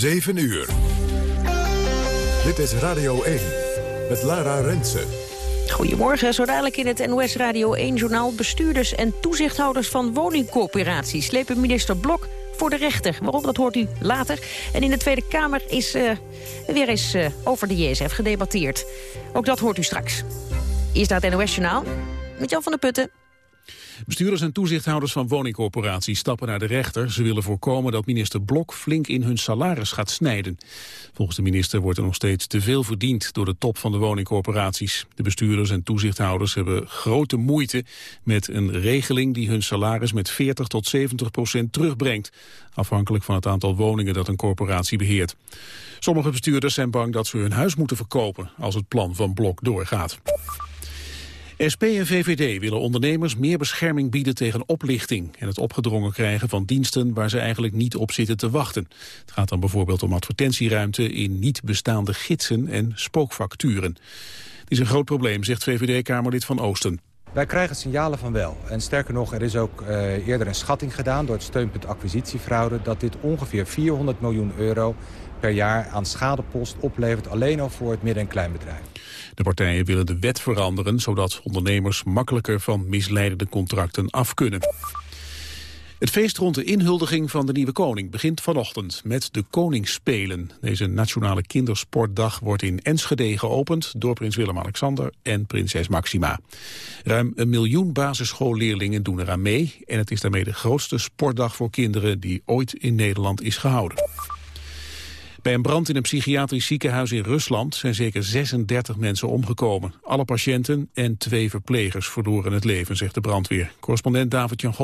7 uur. Dit is Radio 1 met Lara Rensen. Goedemorgen, zo dadelijk in het NOS Radio 1-journaal... bestuurders en toezichthouders van woningcoöperaties... slepen minister Blok voor de rechter. Waarom, dat hoort u later. En in de Tweede Kamer is uh, weer eens uh, over de JSF gedebatteerd. Ook dat hoort u straks. Is dat het NOS-journaal met Jan van der Putten. Bestuurders en toezichthouders van woningcorporaties stappen naar de rechter. Ze willen voorkomen dat minister Blok flink in hun salaris gaat snijden. Volgens de minister wordt er nog steeds te veel verdiend door de top van de woningcorporaties. De bestuurders en toezichthouders hebben grote moeite met een regeling die hun salaris met 40 tot 70 procent terugbrengt. Afhankelijk van het aantal woningen dat een corporatie beheert. Sommige bestuurders zijn bang dat ze hun huis moeten verkopen als het plan van Blok doorgaat. SP en VVD willen ondernemers meer bescherming bieden tegen oplichting en het opgedrongen krijgen van diensten waar ze eigenlijk niet op zitten te wachten. Het gaat dan bijvoorbeeld om advertentieruimte in niet bestaande gidsen en spookfacturen. Het is een groot probleem, zegt VVD-Kamerlid Van Oosten. Wij krijgen signalen van wel. En sterker nog, er is ook uh, eerder een schatting gedaan door het steunpunt acquisitiefraude... dat dit ongeveer 400 miljoen euro per jaar aan schadepost oplevert... alleen al voor het midden- en kleinbedrijf. De partijen willen de wet veranderen... zodat ondernemers makkelijker van misleidende contracten af kunnen. Het feest rond de inhuldiging van de nieuwe koning begint vanochtend met de Koningsspelen. Deze nationale kindersportdag wordt in Enschede geopend door prins Willem-Alexander en prinses Maxima. Ruim een miljoen basisschoolleerlingen doen eraan mee en het is daarmee de grootste sportdag voor kinderen die ooit in Nederland is gehouden. Bij een brand in een psychiatrisch ziekenhuis in Rusland zijn zeker 36 mensen omgekomen. Alle patiënten en twee verplegers verloren het leven, zegt de brandweer. Correspondent David-Jan.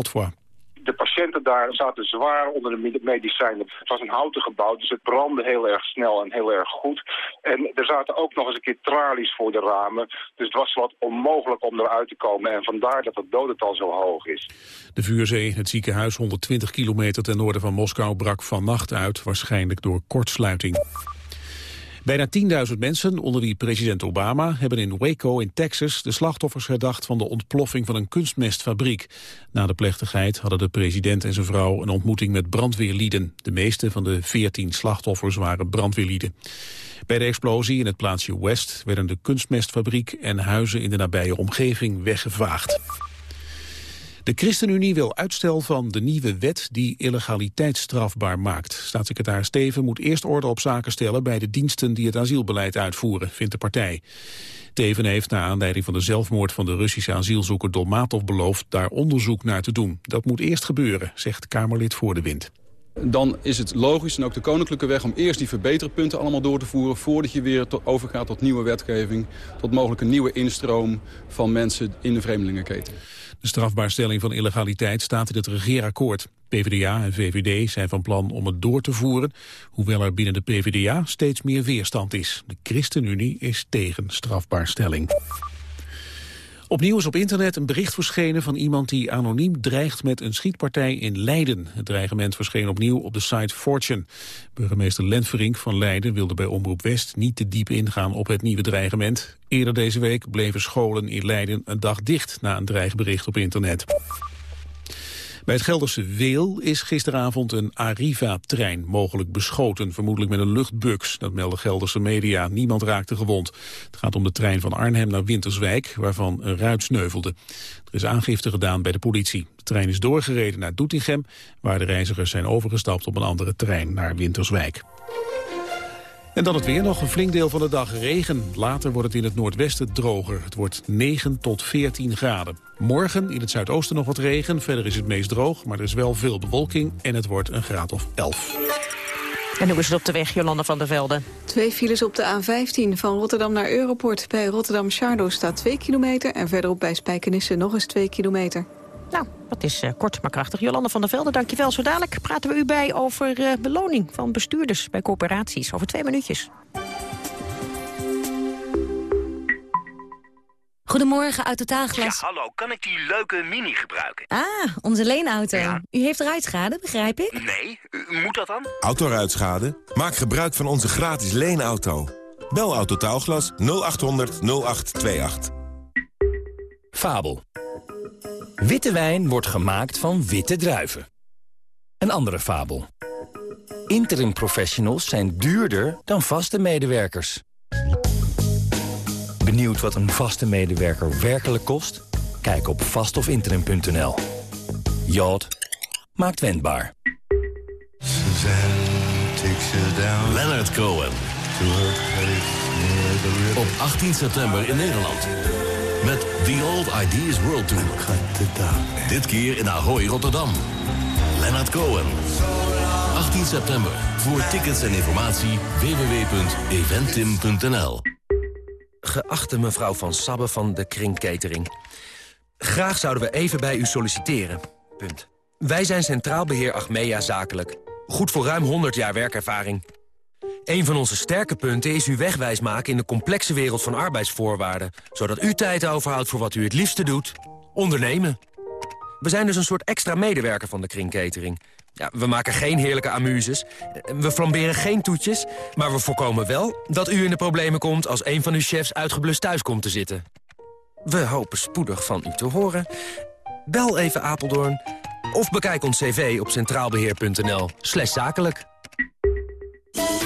Daar zaten zwaar onder de medicijnen. Het was een houten gebouw, dus het brandde heel erg snel en heel erg goed. En er zaten ook nog eens een keer tralies voor de ramen. Dus het was wat onmogelijk om eruit te komen. En vandaar dat het dodental zo hoog is. De vuurzee, het ziekenhuis 120 kilometer ten noorden van Moskou, brak vannacht uit. Waarschijnlijk door kortsluiting. Bijna 10.000 mensen, onder wie president Obama, hebben in Waco in Texas de slachtoffers herdacht van de ontploffing van een kunstmestfabriek. Na de plechtigheid hadden de president en zijn vrouw een ontmoeting met brandweerlieden. De meeste van de 14 slachtoffers waren brandweerlieden. Bij de explosie in het plaatsje West werden de kunstmestfabriek en huizen in de nabije omgeving weggevaagd. De ChristenUnie wil uitstel van de nieuwe wet die illegaliteit strafbaar maakt. Staatssecretaris Steven moet eerst orde op zaken stellen bij de diensten die het asielbeleid uitvoeren, vindt de partij. Teven heeft naar aanleiding van de zelfmoord van de Russische asielzoeker Dolmatov beloofd daar onderzoek naar te doen. Dat moet eerst gebeuren, zegt Kamerlid Voor de Wind. Dan is het logisch en ook de koninklijke weg om eerst die verbeterpunten allemaal door te voeren... voordat je weer overgaat tot nieuwe wetgeving... tot mogelijk een nieuwe instroom van mensen in de vreemdelingenketen. De strafbaarstelling van illegaliteit staat in het regeerakkoord. PvdA en VVD zijn van plan om het door te voeren, hoewel er binnen de PvdA steeds meer weerstand is. De ChristenUnie is tegen strafbaarstelling. Opnieuw is op internet een bericht verschenen van iemand die anoniem dreigt met een schietpartij in Leiden. Het dreigement verscheen opnieuw op de site Fortune. Burgemeester Lentverink van Leiden wilde bij Omroep West niet te diep ingaan op het nieuwe dreigement. Eerder deze week bleven scholen in Leiden een dag dicht na een dreigbericht op internet. Bij het Gelderse Weel is gisteravond een Arriva-trein mogelijk beschoten, vermoedelijk met een luchtbux. Dat melden Gelderse media. Niemand raakte gewond. Het gaat om de trein van Arnhem naar Winterswijk, waarvan een ruit sneuvelde. Er is aangifte gedaan bij de politie. De trein is doorgereden naar Doetinchem, waar de reizigers zijn overgestapt op een andere trein naar Winterswijk. En dan het weer nog, een flink deel van de dag regen. Later wordt het in het noordwesten droger. Het wordt 9 tot 14 graden. Morgen in het zuidoosten nog wat regen. Verder is het meest droog, maar er is wel veel bewolking. En het wordt een graad of 11. En hoe is het op de weg, Jolanda van der Velde? Twee files op de A15 van Rotterdam naar Europort. Bij Rotterdam-Charlo staat 2 kilometer... en verderop bij Spijkenisse nog eens 2 kilometer. Nou, dat is uh, kort maar krachtig. Jolanda van der Velde, dankjewel. Zo dadelijk praten we u bij over uh, beloning van bestuurders bij corporaties. Over twee minuutjes. Goedemorgen, uit Totaalglas. Ja, hallo, kan ik die leuke Mini gebruiken? Ah, onze leenauto. Ja. U heeft ruitschade, begrijp ik? Nee, moet dat dan? Autoruitschade? Maak gebruik van onze gratis leenauto. Bel Autotaalglas 0800 0828. Fabel. Witte wijn wordt gemaakt van witte druiven. Een andere fabel. Interim professionals zijn duurder dan vaste medewerkers. Benieuwd wat een vaste medewerker werkelijk kost? Kijk op vastofinterim.nl. Jod maakt wendbaar. Leonard Cohen. Op 18 september in Nederland. Met The Old Ideas World Tour. Dit keer in Ahoy, Rotterdam. Leonard Cohen. 18 september. Voor tickets en informatie www.eventim.nl Geachte mevrouw Van Sabbe van de Kring Catering. Graag zouden we even bij u solliciteren. Punt. Wij zijn Centraal Beheer Achmea Zakelijk. Goed voor ruim 100 jaar werkervaring. Een van onze sterke punten is u wegwijs maken in de complexe wereld van arbeidsvoorwaarden. Zodat u tijd overhoudt voor wat u het liefste doet. Ondernemen. We zijn dus een soort extra medewerker van de kringkatering. Ja, we maken geen heerlijke amuses. We flamberen geen toetjes. Maar we voorkomen wel dat u in de problemen komt... als een van uw chefs uitgeblust thuis komt te zitten. We hopen spoedig van u te horen. Bel even Apeldoorn. Of bekijk ons cv op centraalbeheer.nl zakelijk.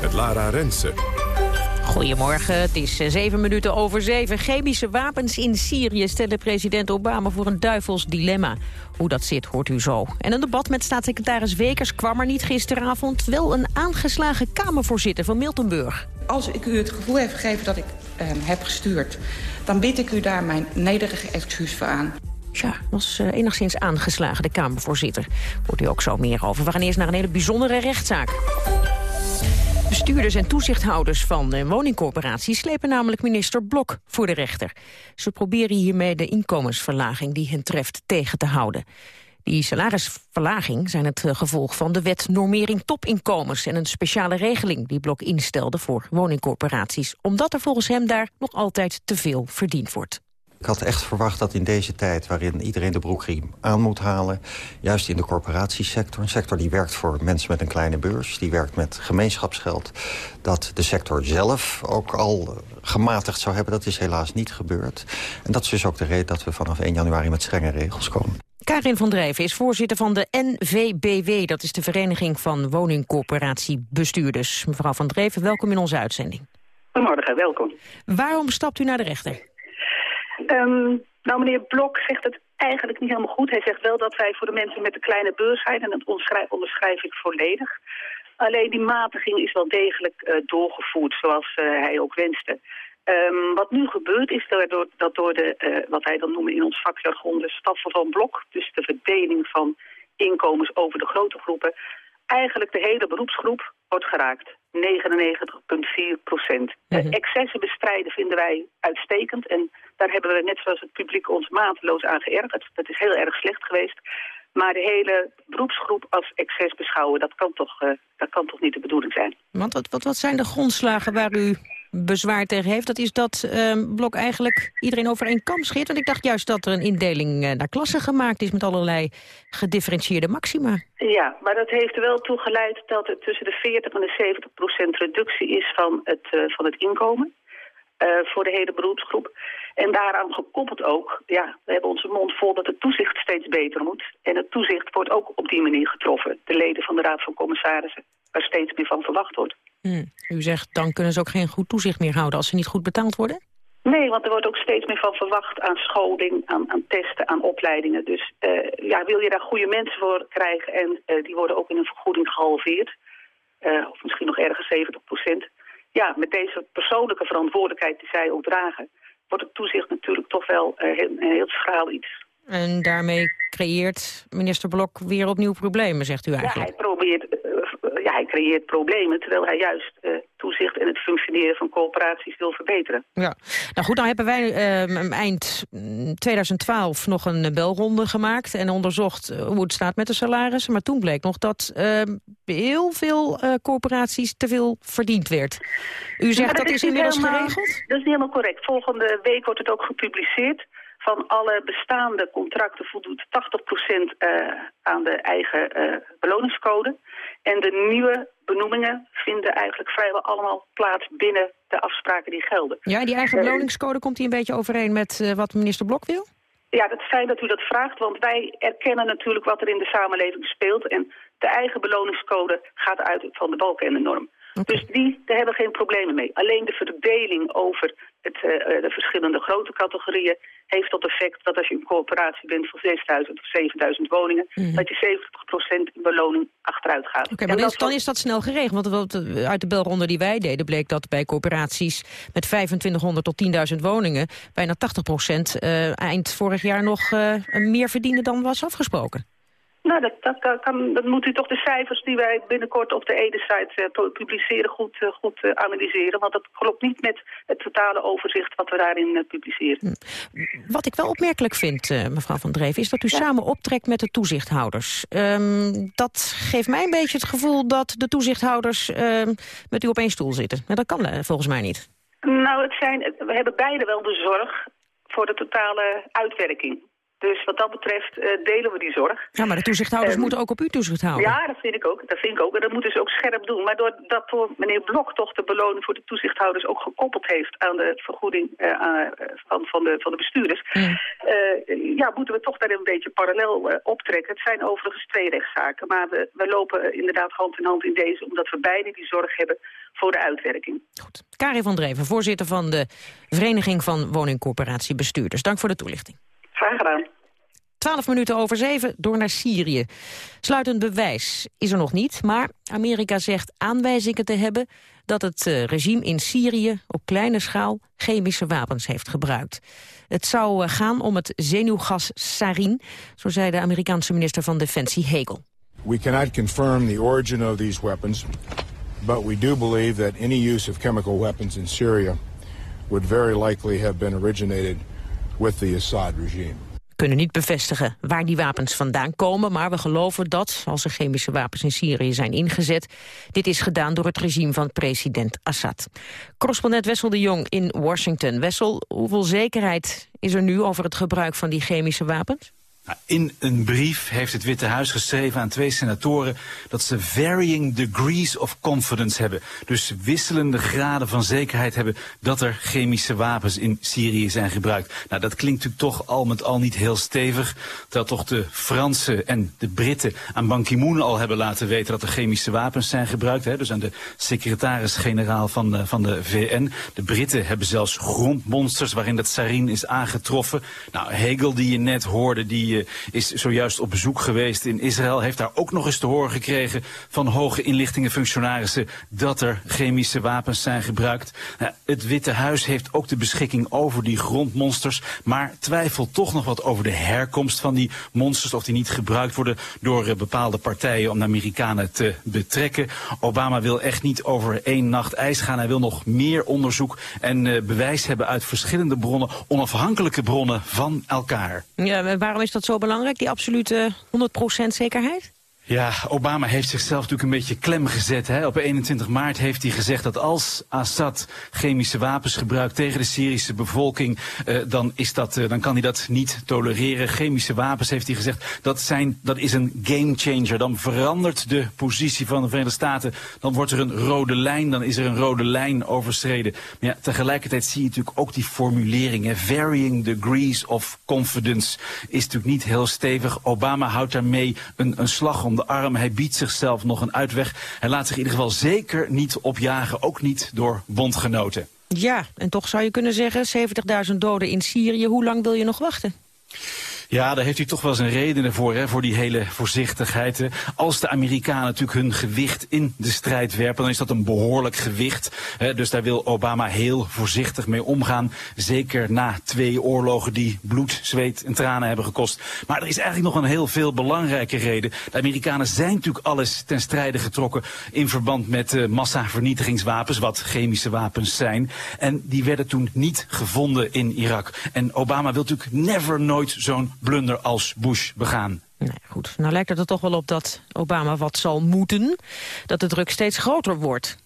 Het Lara Rensen. Goedemorgen, het is eh, zeven minuten over zeven. Chemische wapens in Syrië stellen president Obama voor een duivels dilemma. Hoe dat zit, hoort u zo. En een debat met staatssecretaris Wekers kwam er niet gisteravond. Wel een aangeslagen Kamervoorzitter van Miltenburg. Als ik u het gevoel heb gegeven dat ik uh, heb gestuurd... dan bied ik u daar mijn nederige excuus voor aan. Tja, was uh, enigszins aangeslagen, de Kamervoorzitter. Hoort u ook zo meer over. We gaan eerst naar een hele bijzondere rechtszaak. Bestuurders en toezichthouders van de woningcorporaties slepen namelijk minister Blok voor de rechter. Ze proberen hiermee de inkomensverlaging die hen treft tegen te houden. Die salarisverlaging zijn het eh, gevolg van de wet normering topinkomens... en een speciale regeling die Blok instelde voor woningcorporaties... omdat er volgens hem daar nog altijd te veel verdiend wordt. Ik had echt verwacht dat in deze tijd waarin iedereen de broekriem aan moet halen... juist in de corporatiesector, een sector die werkt voor mensen met een kleine beurs... die werkt met gemeenschapsgeld, dat de sector zelf ook al gematigd zou hebben. Dat is helaas niet gebeurd. En dat is dus ook de reden dat we vanaf 1 januari met strenge regels komen. Karin van Drijven is voorzitter van de NVBW. Dat is de Vereniging van Woningcorporatiebestuurders. Mevrouw van Dreven, welkom in onze uitzending. Goedemorgen, welkom. Waarom stapt u naar de rechter? Um, nou, meneer Blok zegt het eigenlijk niet helemaal goed. Hij zegt wel dat wij voor de mensen met de kleine beurs zijn... en dat onderschrijf ik volledig. Alleen die matiging is wel degelijk uh, doorgevoerd zoals uh, hij ook wenste. Um, wat nu gebeurt is dat, dat door de, uh, wat hij dan noemen in ons vakjargon... de staffen van Blok, dus de verdeling van inkomens over de grote groepen... eigenlijk de hele beroepsgroep wordt geraakt. 99,4 procent. Mm excessen bestrijden vinden wij uitstekend. En daar hebben we net zoals het publiek ons mateloos aan geërgerd. Dat is heel erg slecht geweest. Maar de hele beroepsgroep als excess beschouwen, dat kan toch, uh, dat kan toch niet de bedoeling zijn. Want wat, wat, wat zijn de grondslagen waar u bezwaar tegen heeft? Dat is dat uh, Blok eigenlijk iedereen over één kam scheert. Want ik dacht juist dat er een indeling uh, naar klassen gemaakt is... met allerlei gedifferentieerde maxima. Ja, maar dat heeft wel toe geleid dat er tussen de 40 en de 70 procent reductie is van het, uh, van het inkomen. voor de hele beroepsgroep. En daaraan gekoppeld ook, ja, we hebben onze mond vol dat het toezicht steeds beter moet. En het toezicht wordt ook op die manier getroffen. De leden van de Raad van Commissarissen, waar steeds meer van verwacht wordt. Hmm. U zegt, dan kunnen ze ook geen goed toezicht meer houden als ze niet goed betaald worden? Nee, want er wordt ook steeds meer van verwacht aan scholing, aan, aan testen, aan opleidingen. Dus uh, ja, wil je daar goede mensen voor krijgen en uh, die worden ook in een vergoeding gehalveerd. Uh, of misschien nog ergens 70 procent. Ja, met deze persoonlijke verantwoordelijkheid die zij ook dragen wordt het toezicht natuurlijk toch wel heel, heel schraal iets. En daarmee creëert minister Blok weer opnieuw problemen, zegt u eigenlijk? Ja, hij probeert, ja, hij, creëert problemen, terwijl hij juist uh, toezicht en het functioneren van coöperaties wil verbeteren. Ja, nou goed, dan hebben wij uh, eind 2012 nog een belronde gemaakt en onderzocht hoe het staat met de salarissen. Maar toen bleek nog dat ehm, heel veel corporaties te veel verdiend werd. U zegt dat, is, inmiddels geregeld? Dat is niet helemaal correct. Volgende week wordt het ook gepubliceerd van alle bestaande contracten voldoet 80% uh, aan de eigen uh, beloningscode. En de nieuwe benoemingen vinden eigenlijk vrijwel allemaal plaats binnen de afspraken die gelden. Ja, die eigen beloningscode komt die een beetje overeen met uh, wat minister Blok wil? Ja, dat is fijn dat u dat vraagt, want wij erkennen natuurlijk wat er in de samenleving speelt. En de eigen beloningscode gaat uit van de balken en de norm. Okay. Dus die, daar hebben we geen problemen mee. Alleen de verdeling over het, uh, de verschillende grote categorieën heeft tot effect dat als je een coöperatie bent van 6.000 of 7.000 woningen, mm -hmm. dat je 70% in beloning achteruit gaat. Oké, okay, maar dan, dan is dat snel geregeld. Want uit de belronde die wij deden bleek dat bij coöperaties met 2500 tot 10.000 woningen bijna 80% uh, eind vorig jaar nog uh, meer verdienen dan was afgesproken. Nou, dat, dat, dat, kan, dat moet u toch de cijfers die wij binnenkort op de Ede-site uh, publiceren goed, uh, goed uh, analyseren. Want dat klopt niet met het totale overzicht wat we daarin publiceren. Wat ik wel opmerkelijk vind, mevrouw Van Dreven, is dat u ja. samen optrekt met de toezichthouders. Um, dat geeft mij een beetje het gevoel dat de toezichthouders um, met u op één stoel zitten. Maar dat kan volgens mij niet. Nou, het zijn, we hebben beide wel de zorg voor de totale uitwerking. Dus wat dat betreft uh, delen we die zorg. Ja, maar de toezichthouders um, moeten ook op u toezicht houden. Ja, dat vind ik ook. Dat vind ik ook. En dat moeten ze ook scherp doen. Maar doordat door meneer Blok toch de beloning voor de toezichthouders ook gekoppeld heeft aan de vergoeding uh, aan, van, van, de, van de bestuurders. Mm. Uh, ja, moeten we toch daar een beetje parallel optrekken. Het zijn overigens twee rechtszaken. Maar we, we lopen inderdaad hand in hand in deze, omdat we beide die zorg hebben voor de uitwerking. Goed. Karin van Dreven, voorzitter van de Vereniging van Woningcorporatie Bestuurders. Dank voor de toelichting. Graag gedaan. 12 minuten over zeven door naar Syrië. Sluitend bewijs is er nog niet, maar Amerika zegt aanwijzingen te hebben dat het uh, regime in Syrië op kleine schaal chemische wapens heeft gebruikt. Het zou uh, gaan om het zenuwgas sarin, zo zei de Amerikaanse minister van Defensie Hegel. We cannot confirm the origin of these weapons, but we do believe that any use of chemical weapons in Syria would very likely have been originated with the Assad regime. Kunnen niet bevestigen waar die wapens vandaan komen... maar we geloven dat, als er chemische wapens in Syrië zijn ingezet... dit is gedaan door het regime van president Assad. Correspondent Wessel de Jong in Washington. Wessel, hoeveel zekerheid is er nu over het gebruik van die chemische wapens? In een brief heeft het Witte Huis geschreven aan twee senatoren dat ze varying degrees of confidence hebben. Dus wisselende graden van zekerheid hebben dat er chemische wapens in Syrië zijn gebruikt. Nou, dat klinkt natuurlijk toch al met al niet heel stevig. Dat toch de Fransen en de Britten aan Ban Ki-moon al hebben laten weten dat er chemische wapens zijn gebruikt. Hè? Dus aan de secretaris-generaal van de, van de VN. De Britten hebben zelfs grondmonsters waarin dat sarin is aangetroffen. Nou, Hegel die je net hoorde, die is zojuist op bezoek geweest in Israël. Heeft daar ook nog eens te horen gekregen van hoge inlichtingenfunctionarissen dat er chemische wapens zijn gebruikt. Nou, het Witte Huis heeft ook de beschikking over die grondmonsters, maar twijfelt toch nog wat over de herkomst van die monsters. Of die niet gebruikt worden door uh, bepaalde partijen om de Amerikanen te betrekken. Obama wil echt niet over één nacht ijs gaan. Hij wil nog meer onderzoek en uh, bewijs hebben uit verschillende bronnen, onafhankelijke bronnen van elkaar. Ja, waarom is dat zo belangrijk, die absolute 100% zekerheid? Ja, Obama heeft zichzelf natuurlijk een beetje klem gezet. Hè. Op 21 maart heeft hij gezegd dat als Assad chemische wapens gebruikt tegen de Syrische bevolking, uh, dan, is dat, uh, dan kan hij dat niet tolereren. Chemische wapens, heeft hij gezegd, dat, zijn, dat is een game changer. Dan verandert de positie van de Verenigde Staten. Dan wordt er een rode lijn, dan is er een rode lijn overschreden. Maar ja, tegelijkertijd zie je natuurlijk ook die formulering. Varying degrees of confidence is natuurlijk niet heel stevig. Obama houdt daarmee een, een slag om arm. Hij biedt zichzelf nog een uitweg. Hij laat zich in ieder geval zeker niet opjagen, ook niet door bondgenoten. Ja, en toch zou je kunnen zeggen, 70.000 doden in Syrië. Hoe lang wil je nog wachten? Ja, daar heeft hij toch wel zijn redenen voor, hè, voor die hele voorzichtigheid. Als de Amerikanen natuurlijk hun gewicht in de strijd werpen, dan is dat een behoorlijk gewicht. Hè. Dus daar wil Obama heel voorzichtig mee omgaan. Zeker na twee oorlogen die bloed, zweet en tranen hebben gekost. Maar er is eigenlijk nog een heel veel belangrijke reden. De Amerikanen zijn natuurlijk alles ten strijde getrokken in verband met uh, massavernietigingswapens, wat chemische wapens zijn. En die werden toen niet gevonden in Irak. En Obama wil natuurlijk never nooit zo'n blunder als Bush begaan. Nee, goed. Nou lijkt het er toch wel op dat Obama wat zal moeten. Dat de druk steeds groter wordt.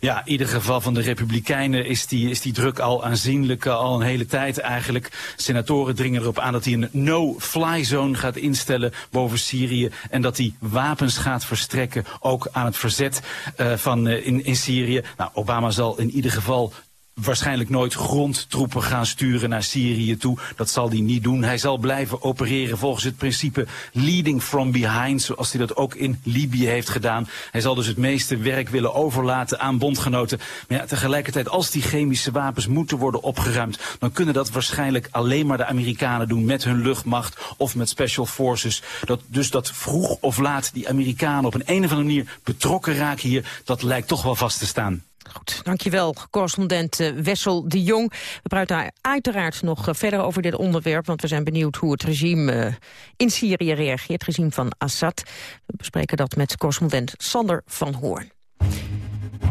Ja, in ieder geval van de Republikeinen is die, is die druk al aanzienlijk, eh, al een hele tijd eigenlijk. Senatoren dringen erop aan dat hij een no-fly zone gaat instellen boven Syrië. En dat hij wapens gaat verstrekken, ook aan het verzet uh, van, uh, in, in Syrië. Nou, Obama zal in ieder geval waarschijnlijk nooit grondtroepen gaan sturen naar Syrië toe. Dat zal hij niet doen. Hij zal blijven opereren volgens het principe leading from behind, zoals hij dat ook in Libië heeft gedaan. Hij zal dus het meeste werk willen overlaten aan bondgenoten. Maar ja, tegelijkertijd, als die chemische wapens moeten worden opgeruimd, dan kunnen dat waarschijnlijk alleen maar de Amerikanen doen met hun luchtmacht of met special forces. Dat, dus dat vroeg of laat die Amerikanen op een, een of andere manier betrokken raken hier, dat lijkt toch wel vast te staan. Goed, dankjewel, correspondent eh, Wessel de Jong. We praten uiteraard nog eh, verder over dit onderwerp... want we zijn benieuwd hoe het regime eh, in Syrië reageert, het regime van Assad. We bespreken dat met correspondent Sander van Hoorn.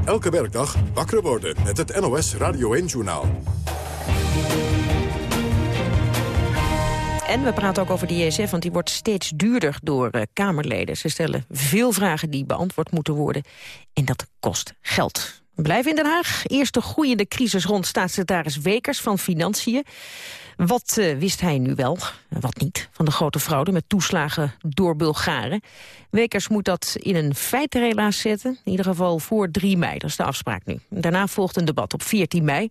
Elke werkdag wakker worden met het NOS Radio 1-journaal. En we praten ook over de JSF, want die wordt steeds duurder door uh, Kamerleden. Ze stellen veel vragen die beantwoord moeten worden. En dat kost geld. Blijven in Den Haag. Eerste groeiende crisis rond staatssecretaris Wekers van Financiën. Wat uh, wist hij nu wel, wat niet, van de grote fraude met toeslagen door Bulgaren? Wekers moet dat in een feitenrelaas zetten, in ieder geval voor 3 mei, dat is de afspraak nu. Daarna volgt een debat op 14 mei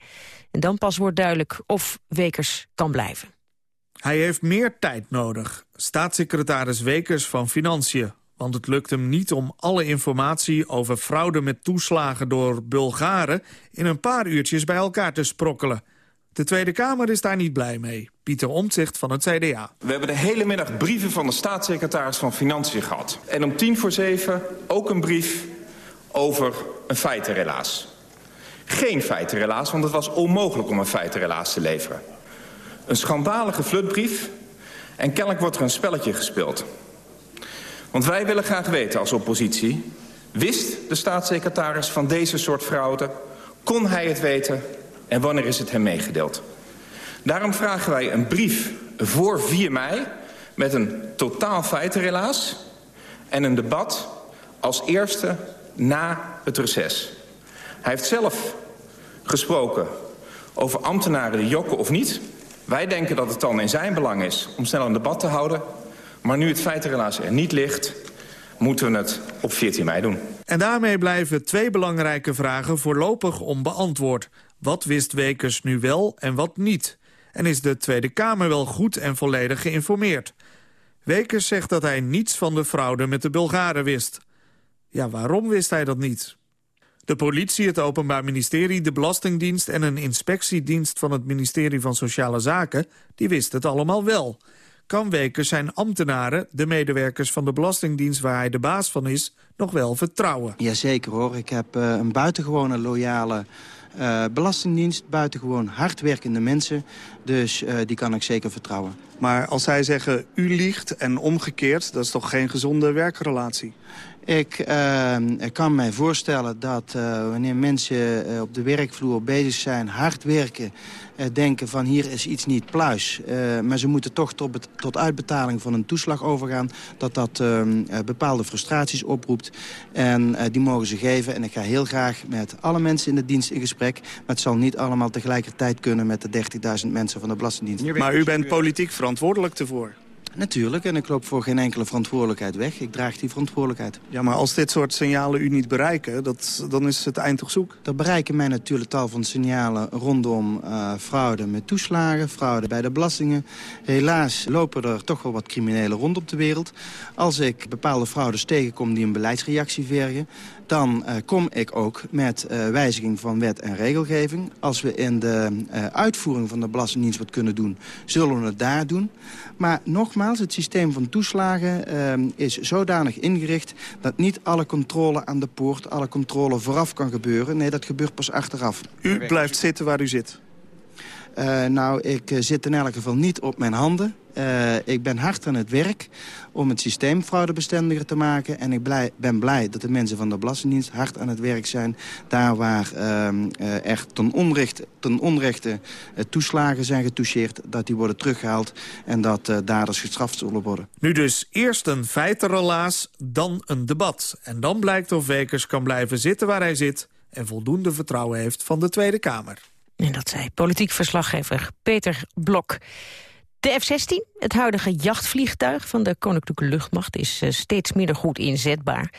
en dan pas wordt duidelijk of Wekers kan blijven. Hij heeft meer tijd nodig. Staatssecretaris Wekers van Financiën want het lukt hem niet om alle informatie over fraude met toeslagen door Bulgaren in een paar uurtjes bij elkaar te sprokkelen. De Tweede Kamer is daar niet blij mee. Pieter Omtzigt van het CDA. We hebben de hele middag brieven van de staatssecretaris van Financiën gehad. En om tien voor zeven ook een brief over een feitenrelaas. Geen feitenrelaas, want het was onmogelijk om een feitenrelaas te leveren. Een schandalige flutbrief en kennelijk wordt er een spelletje gespeeld. Want wij willen graag weten als oppositie... wist de staatssecretaris van deze soort fraude? Kon hij het weten? En wanneer is het hem meegedeeld? Daarom vragen wij een brief voor 4 mei... met een totaal feitenrelaas en een debat als eerste na het reces. Hij heeft zelf gesproken over ambtenaren die jokken of niet. Wij denken dat het dan in zijn belang is om snel een debat te houden... Maar nu het feitenrelaas er niet ligt, moeten we het op 14 mei doen. En daarmee blijven twee belangrijke vragen voorlopig onbeantwoord. Wat wist Wekers nu wel en wat niet? En is de Tweede Kamer wel goed en volledig geïnformeerd? Wekers zegt dat hij niets van de fraude met de Bulgaren wist. Ja, waarom wist hij dat niet? De politie, het Openbaar Ministerie, de Belastingdienst... en een inspectiedienst van het ministerie van Sociale Zaken... die wisten het allemaal wel kan Wekers zijn ambtenaren, de medewerkers van de Belastingdienst waar hij de baas van is, nog wel vertrouwen. Jazeker hoor, ik heb uh, een buitengewone loyale uh, belastingdienst, buitengewoon hardwerkende mensen. Dus uh, die kan ik zeker vertrouwen. Maar als zij zeggen u liegt en omgekeerd, dat is toch geen gezonde werkrelatie? Ik uh, kan mij voorstellen dat uh, wanneer mensen uh, op de werkvloer bezig zijn, hard werken... denken van hier is iets niet pluis. maar ze moeten toch tot, tot, uitbetaling van een toeslag overgaan. Dat dat ehm, bepaalde frustraties oproept. En die mogen ze geven. En ik ga heel graag met alle mensen in de dienst in gesprek. Maar het zal niet allemaal tegelijkertijd kunnen met de 30.000 mensen van de Belastingdienst. Maar u bent politiek verantwoordelijk ervoor. Natuurlijk, en ik loop voor geen enkele verantwoordelijkheid weg. Ik draag die verantwoordelijkheid. Ja, maar als dit soort signalen u niet bereiken, dat, dan is het eind toch zoek? Er bereiken mij natuurlijk tal van signalen rondom uh, fraude met toeslagen, fraude bij de belastingen. Helaas lopen er toch wel wat criminelen rond op de wereld. Als ik bepaalde fraudes tegenkom die een beleidsreactie vergen dan uh, kom ik ook met uh, wijziging van wet en regelgeving. Als we in de uh, uitvoering van de Belastingdienst wat kunnen doen, zullen we het daar doen. Maar nogmaals, het systeem van toeslagen is zodanig ingericht... dat niet alle controle aan de poort, alle controle vooraf kan gebeuren. Nee, dat gebeurt pas achteraf. U blijft zitten waar u zit? Nou, ik zit in elk geval niet op mijn handen. Uh, ik ben hard aan het werk om het systeem fraudebestendiger te maken. En ik blij, ben blij dat de mensen van de Belastingdienst hard aan het werk zijn. Daar waar er ten, onrecht, ten onrechte toeslagen zijn getoucheerd... dat die worden teruggehaald en dat daders gestraft zullen worden. Nu dus eerst een feitenrelaas, dan een debat. En dan blijkt of Wekers kan blijven zitten waar hij zit... en voldoende vertrouwen heeft van de Tweede Kamer. En dat zei politiek verslaggever Peter Blok. De F-16, het huidige jachtvliegtuig van de Koninklijke Luchtmacht... is steeds minder goed inzetbaar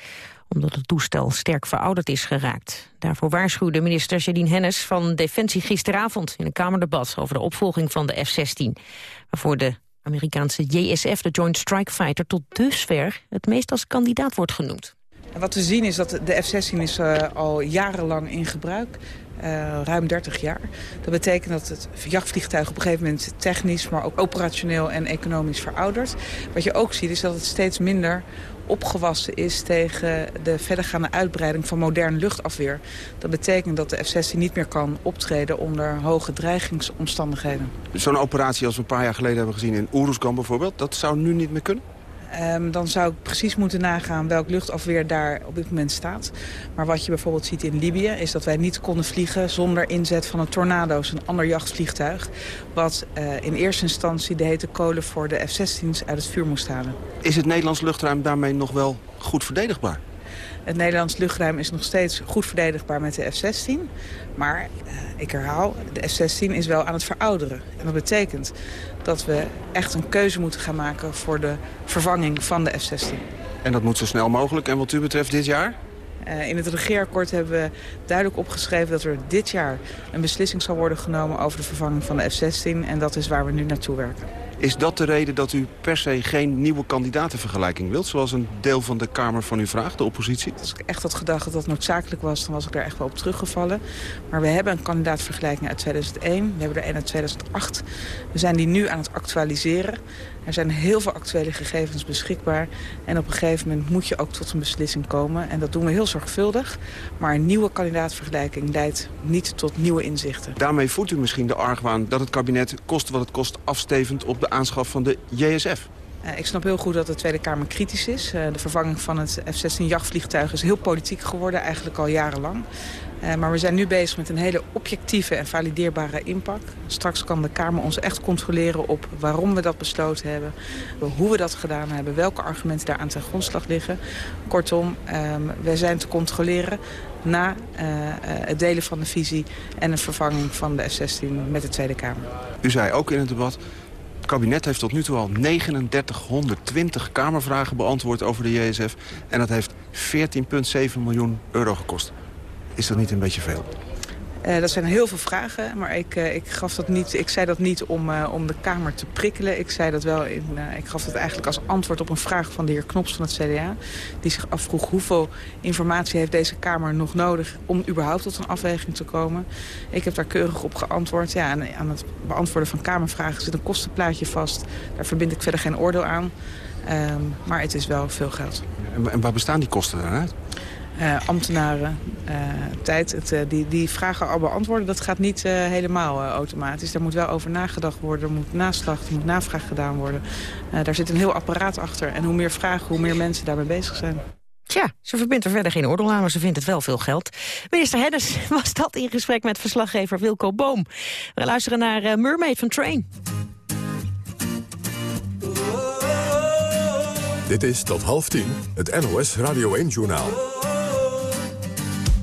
omdat het toestel sterk verouderd is geraakt. Daarvoor waarschuwde minister Jadine Hennis van Defensie gisteravond... in een Kamerdebat over de opvolging van de F-16... waarvoor de Amerikaanse JSF, de Joint Strike Fighter... tot dusver het meest als kandidaat wordt genoemd. En wat we zien is dat de F-16 is uh, al jarenlang in gebruik uh, ruim 30 jaar. Dat betekent dat het jachtvliegtuig op een gegeven moment technisch... maar ook operationeel en economisch veroudert. Wat je ook ziet is dat het steeds minder opgewassen is tegen de verdergaande uitbreiding van moderne luchtafweer. Dat betekent dat de F-16 niet meer kan optreden onder hoge dreigingsomstandigheden. Zo'n operatie als we een paar jaar geleden hebben gezien in Oeruzgan bijvoorbeeld... dat zou nu niet meer kunnen? Um, dan zou ik precies moeten nagaan welk luchtafweer daar op dit moment staat. Maar wat je bijvoorbeeld ziet in Libië is dat wij niet konden vliegen zonder inzet van een Tornado's, een ander jachtvliegtuig. Wat uh, in eerste instantie de hete kolen voor de F-16's uit het vuur moest halen. Is het Nederlands luchtruim daarmee nog wel goed verdedigbaar? Het Nederlands luchtruim is nog steeds goed verdedigbaar met de F-16. Maar, uh, ik herhaal, de F-16 is wel aan het verouderen. En dat betekent dat we echt een keuze moeten gaan maken voor de vervanging van de F-16. En dat moet zo snel mogelijk. En wat u betreft dit jaar? Uh, in het regeerakkoord hebben we duidelijk opgeschreven dat er dit jaar een beslissing zal worden genomen over de vervanging van de F-16. En dat is waar we nu naartoe werken. Is dat de reden dat u per se geen nieuwe kandidatenvergelijking wilt... zoals een deel van de Kamer van u vraagt, de oppositie? Als ik echt had gedacht dat dat noodzakelijk was... dan was ik daar echt wel op teruggevallen. Maar we hebben een kandidaatvergelijking uit 2001. We hebben er een uit 2008. We zijn die nu aan het actualiseren. Er zijn heel veel actuele gegevens beschikbaar. En op een gegeven moment moet je ook tot een beslissing komen. En dat doen we heel zorgvuldig. Maar een nieuwe kandidaatvergelijking leidt niet tot nieuwe inzichten. Daarmee voedt u misschien de argwaan dat het kabinet kost wat het kost afstevend op de aanschaf van de JSF. Uh, ik snap heel goed dat de Tweede Kamer kritisch is. Uh, de vervanging van het F-16 jachtvliegtuig is heel politiek geworden, eigenlijk al jarenlang. Uh, maar we zijn nu bezig met een hele objectieve en valideerbare impact. Straks kan de Kamer ons echt controleren op waarom we dat besloten hebben. Hoe we dat gedaan hebben, welke argumenten daar aan ten grondslag liggen. Kortom, um, wij zijn te controleren na het delen van de visie en de vervanging van de F-16 met de Tweede Kamer. U zei ook in het debat, kabinet heeft tot nu toe al 3920 Kamervragen beantwoord over de JSF. En dat heeft 14,7 miljoen euro gekost. Is dat niet een beetje veel? Uh, dat zijn heel veel vragen, maar ik, uh, ik, gaf dat niet, ik zei dat niet om, uh, om de Kamer te prikkelen. Ik, zei dat wel in, ik gaf dat eigenlijk als antwoord op een vraag van de heer Knops van het CDA. Die zich afvroeg hoeveel informatie heeft deze Kamer nog nodig om überhaupt tot een afweging te komen. Ik heb daar keurig op geantwoord. Ja, aan het beantwoorden van Kamervragen zit een kostenplaatje vast. Daar verbind ik verder geen oordeel aan. Um, maar het is wel veel geld. En waar bestaan die kosten dan uit? Uh, ambtenaren, uh, tijd. Het, uh, die, die vragen al beantwoorden, dat gaat niet helemaal automatisch. Daar moet wel over nagedacht worden, er moet naslag, er moet navraag gedaan worden. daar zit een heel apparaat achter. En hoe meer vragen, hoe meer mensen daarmee bezig zijn. Tja, ze verbindt er verder geen oordeel aan, maar ze vindt het wel veel geld. Minister Hennis was dat in gesprek met verslaggever Wilco Boom. We luisteren naar Mermaid van Train. Dit is tot half tien het NOS Radio 1-journaal.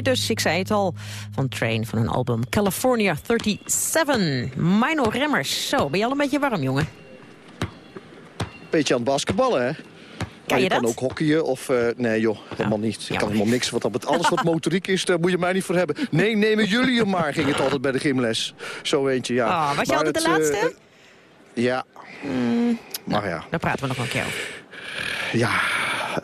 Dus, ik zei het al, van Train van hun album California 37. Mino Remmers, zo, ben je al een beetje warm, jongen? Beetje aan het basketballen, hè? Kan je, je kan ook hockeyen of... eh, nee joh, helemaal niet. Ik kan helemaal niks. Wat, dat alles wat motoriek is, daar moet je mij niet voor hebben. Nee, nemen jullie hem maar, ging het altijd bij de gymles. Zo eentje, ja. Oh, was je altijd de het, eh, laatste? ja. Maar ja. Daar praten we nog een keer over. Ja,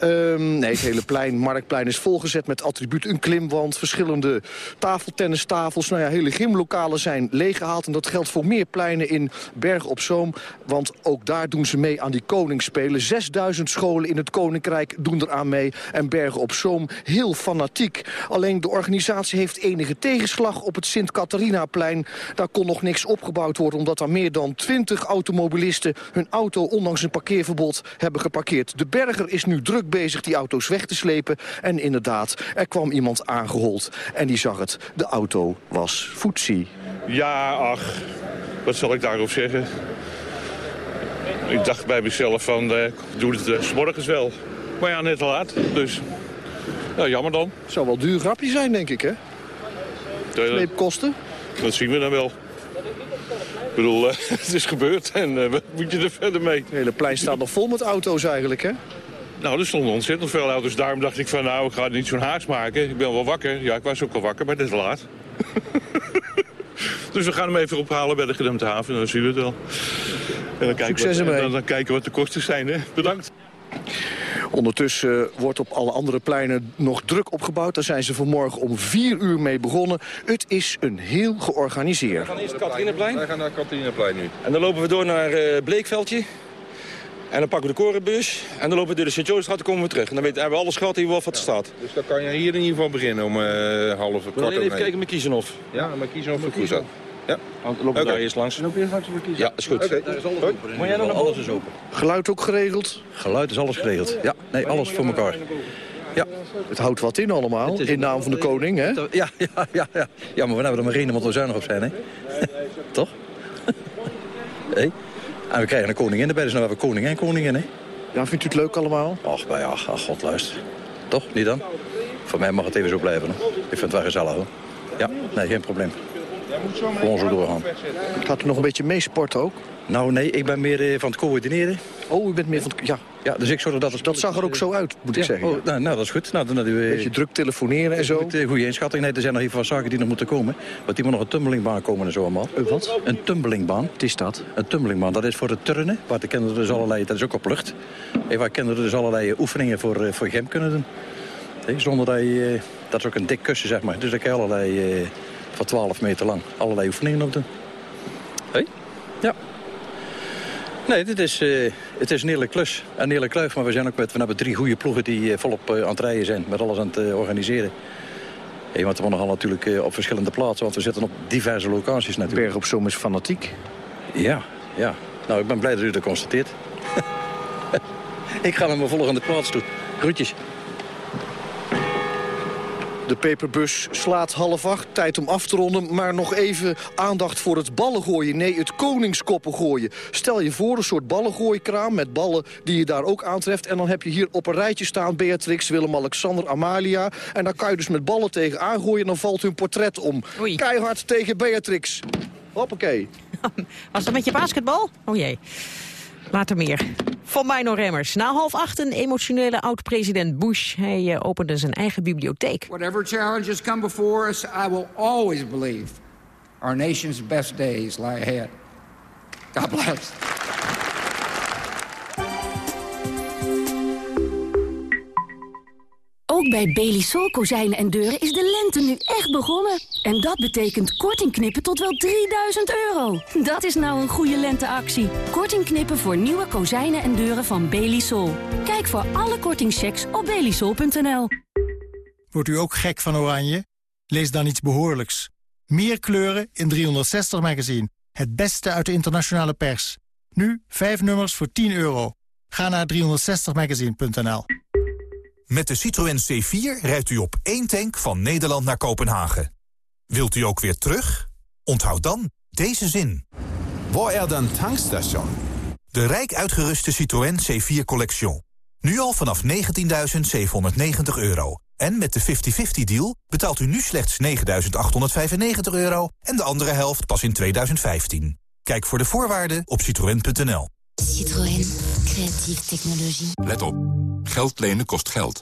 ehm, nee, het hele plein, Marktplein is volgezet met attribuut. Een klimwand, verschillende tafeltennistafels. Nou ja, hele gymlokalen zijn leeggehaald. En dat geldt voor meer pleinen in Bergen op Zoom. Want ook daar doen ze mee aan die koningsspelen. 6000 scholen in het Koninkrijk doen eraan mee. En Bergen op Zoom heel fanatiek. Alleen de organisatie heeft enige tegenslag op het Sint-Catharinaplein. Daar kon nog niks opgebouwd worden... omdat daar meer dan 20 automobilisten hun auto ondanks een parkeerverbod hebben geparkeerd. De berger is nu druk bezig die auto's weg te slepen. En inderdaad, er kwam iemand aangehold. En die zag het. De auto was foetsie. Ja, ach, wat zal ik daarop zeggen? Ik dacht bij mezelf van, ik doe het 's morgens wel. Maar ja, net te laat, dus ja, jammer dan. Zou wel duur grapje zijn, denk ik, hè? Sleepkosten? Dat zien we dan wel. Ik bedoel, eh, het is gebeurd en wat moet je er verder mee? Het hele plein staat nog vol met auto's eigenlijk, hè? Nou, er stonden ontzettend veel auto's. Daarom dacht ik van, nou, ik ga niet zo'n haast maken. Ik ben wel wakker. Ja, ik was ook wel wakker, maar het is laat. dus we gaan hem even ophalen bij de gedempte haven en dan zien we het wel. En dan kijken, Succes wat, dan, dan kijken wat de kosten zijn, hè. Bedankt. Ondertussen eh, wordt op alle andere pleinen nog druk opgebouwd. Daar zijn ze vanmorgen om vier uur mee begonnen. Het is een heel georganiseerd. We gaan eerst Katrineplein. Wij gaan naar Katrineplein nu. En dan lopen we door naar eh, Bleekveldje. En dan pakken we de korenbus. En dan lopen we door de Sint-Joosstraat en komen we terug. En dan weten, hebben we alles gehad hier wel wat er staat. Dus dan kan je hier in ieder geval beginnen om eh half kwart over even kijken met Kiezenhof. Ja, maar kiezen of het goed zat. Ja, dan lopen we daar eerst langs. Loop eerst langs de verkiezing. Ja, is goed. Daar is alles open. Moet jij dan alles is open. Geluid ook geregeld? Geluid is alles geregeld. Ja, nee, alles voor elkaar. Ja. Het houdt wat in allemaal, in naam van de koning, hè? Ja, ja, ja. ja. ja maar we hebben er maar één, want we zuinig op zijn, hè? Toch? Hé? En we krijgen een koningin erbij, dus nu hebben we koning en koningin, hè? Ja, vindt u het leuk allemaal? Ach, bij ja, ach, god, luister. Toch? Niet dan? Voor mij mag het even zo blijven, hè? Ik vind het wel gezellig, hoor. Ja, nee, geen probleem. Gewoon zo doorgaan. Gaat u nog een beetje meesporten ook? Nou, nee, ik ben meer eh, van het coördineren. Oh, u bent meer van het... Ja, Ja, dus ik zorg dat het... dat zag er ook zo uit, moet ik Ja, zeggen. oh, nou, nou, dat is goed. Nou, dan hebben we... Beetje druk telefoneren en zo. Goed, eh, Goede inschatting. Nee, er zijn nog even wat zaken die nog moeten komen. Want die moet nog een tumbelingbaan komen en zo allemaal. wat? Een tumbelingbaan. Wat is dat? Een tumbelingbaan, dat is voor het turnen. Waar de kinderen dus allerlei, dat is ook op lucht. En waar kinderen dus allerlei oefeningen voor, eh, voor gem kunnen doen. Hé, zonder dat je, eh, dat is ook een dik kussen, zeg maar. Dus daar kan je allerlei, eh, van 12 meter lang, allerlei oefeningen op doen. Hé? Ja. Nee, dit is, eh, het is een hele klus. Een hele kluif, maar we, zijn ook met, we hebben drie goede ploegen die eh, volop eh, aan het rijden zijn. Met alles aan het eh, organiseren. Hey, want we nogal natuurlijk eh, op verschillende plaatsen, want we zitten op diverse locaties natuurlijk. Berg op Zoom is fanatiek. Ja, ja. Nou, ik ben blij dat u dat constateert. ik ga naar mijn volgende plaats toe. Groetjes. De peperbus slaat half acht, tijd om af te ronden. Maar nog even aandacht voor het ballengooien. Nee, het koningskoppen gooien. Stel je voor een soort ballengooikraam met ballen die je daar ook aantreft. En dan heb je hier op een rijtje staan Beatrix, Willem-Alexander, Amalia. En dan kan je dus met ballen tegen aangooien en dan valt hun portret om. Keihard tegen Beatrix. Hoppakee. Was dat met je basketbal? Oh jee. Later meer. Van Mino Remmers. Na half acht een emotionele oud-president Bush. Hij eh, opende zijn eigen bibliotheek. Whatever challenges come before us, I will always believe our nation's best days lie ahead. God bless. Ook bij Belisol kozijnen en deuren is de lente nu echt begonnen. En dat betekent korting knippen tot wel 3000 euro. Dat is nou een goede lenteactie. Korting knippen voor nieuwe kozijnen en deuren van Belisol. Kijk voor alle kortingchecks op belisol.nl. Wordt u ook gek van oranje? Lees dan iets behoorlijks. Meer kleuren in 360 magazine. Het beste uit de internationale pers. Nu 5 nummers voor 10 euro. Ga naar 360magazine.nl. Met de Citroën C4 rijdt u op één tank van Nederland naar Kopenhagen. Wilt u ook weer terug? Onthoud dan deze zin. Waar er dan tankstation? De rijk uitgeruste Citroën C4 Collection. Nu al vanaf 19.790 euro. En met de 50-50 deal betaalt u nu slechts 9.895 euro... en de andere helft pas in 2015. Kijk voor de voorwaarden op citroën.nl. Citroën. Creatieve technologie. Let op. Geld lenen kost geld.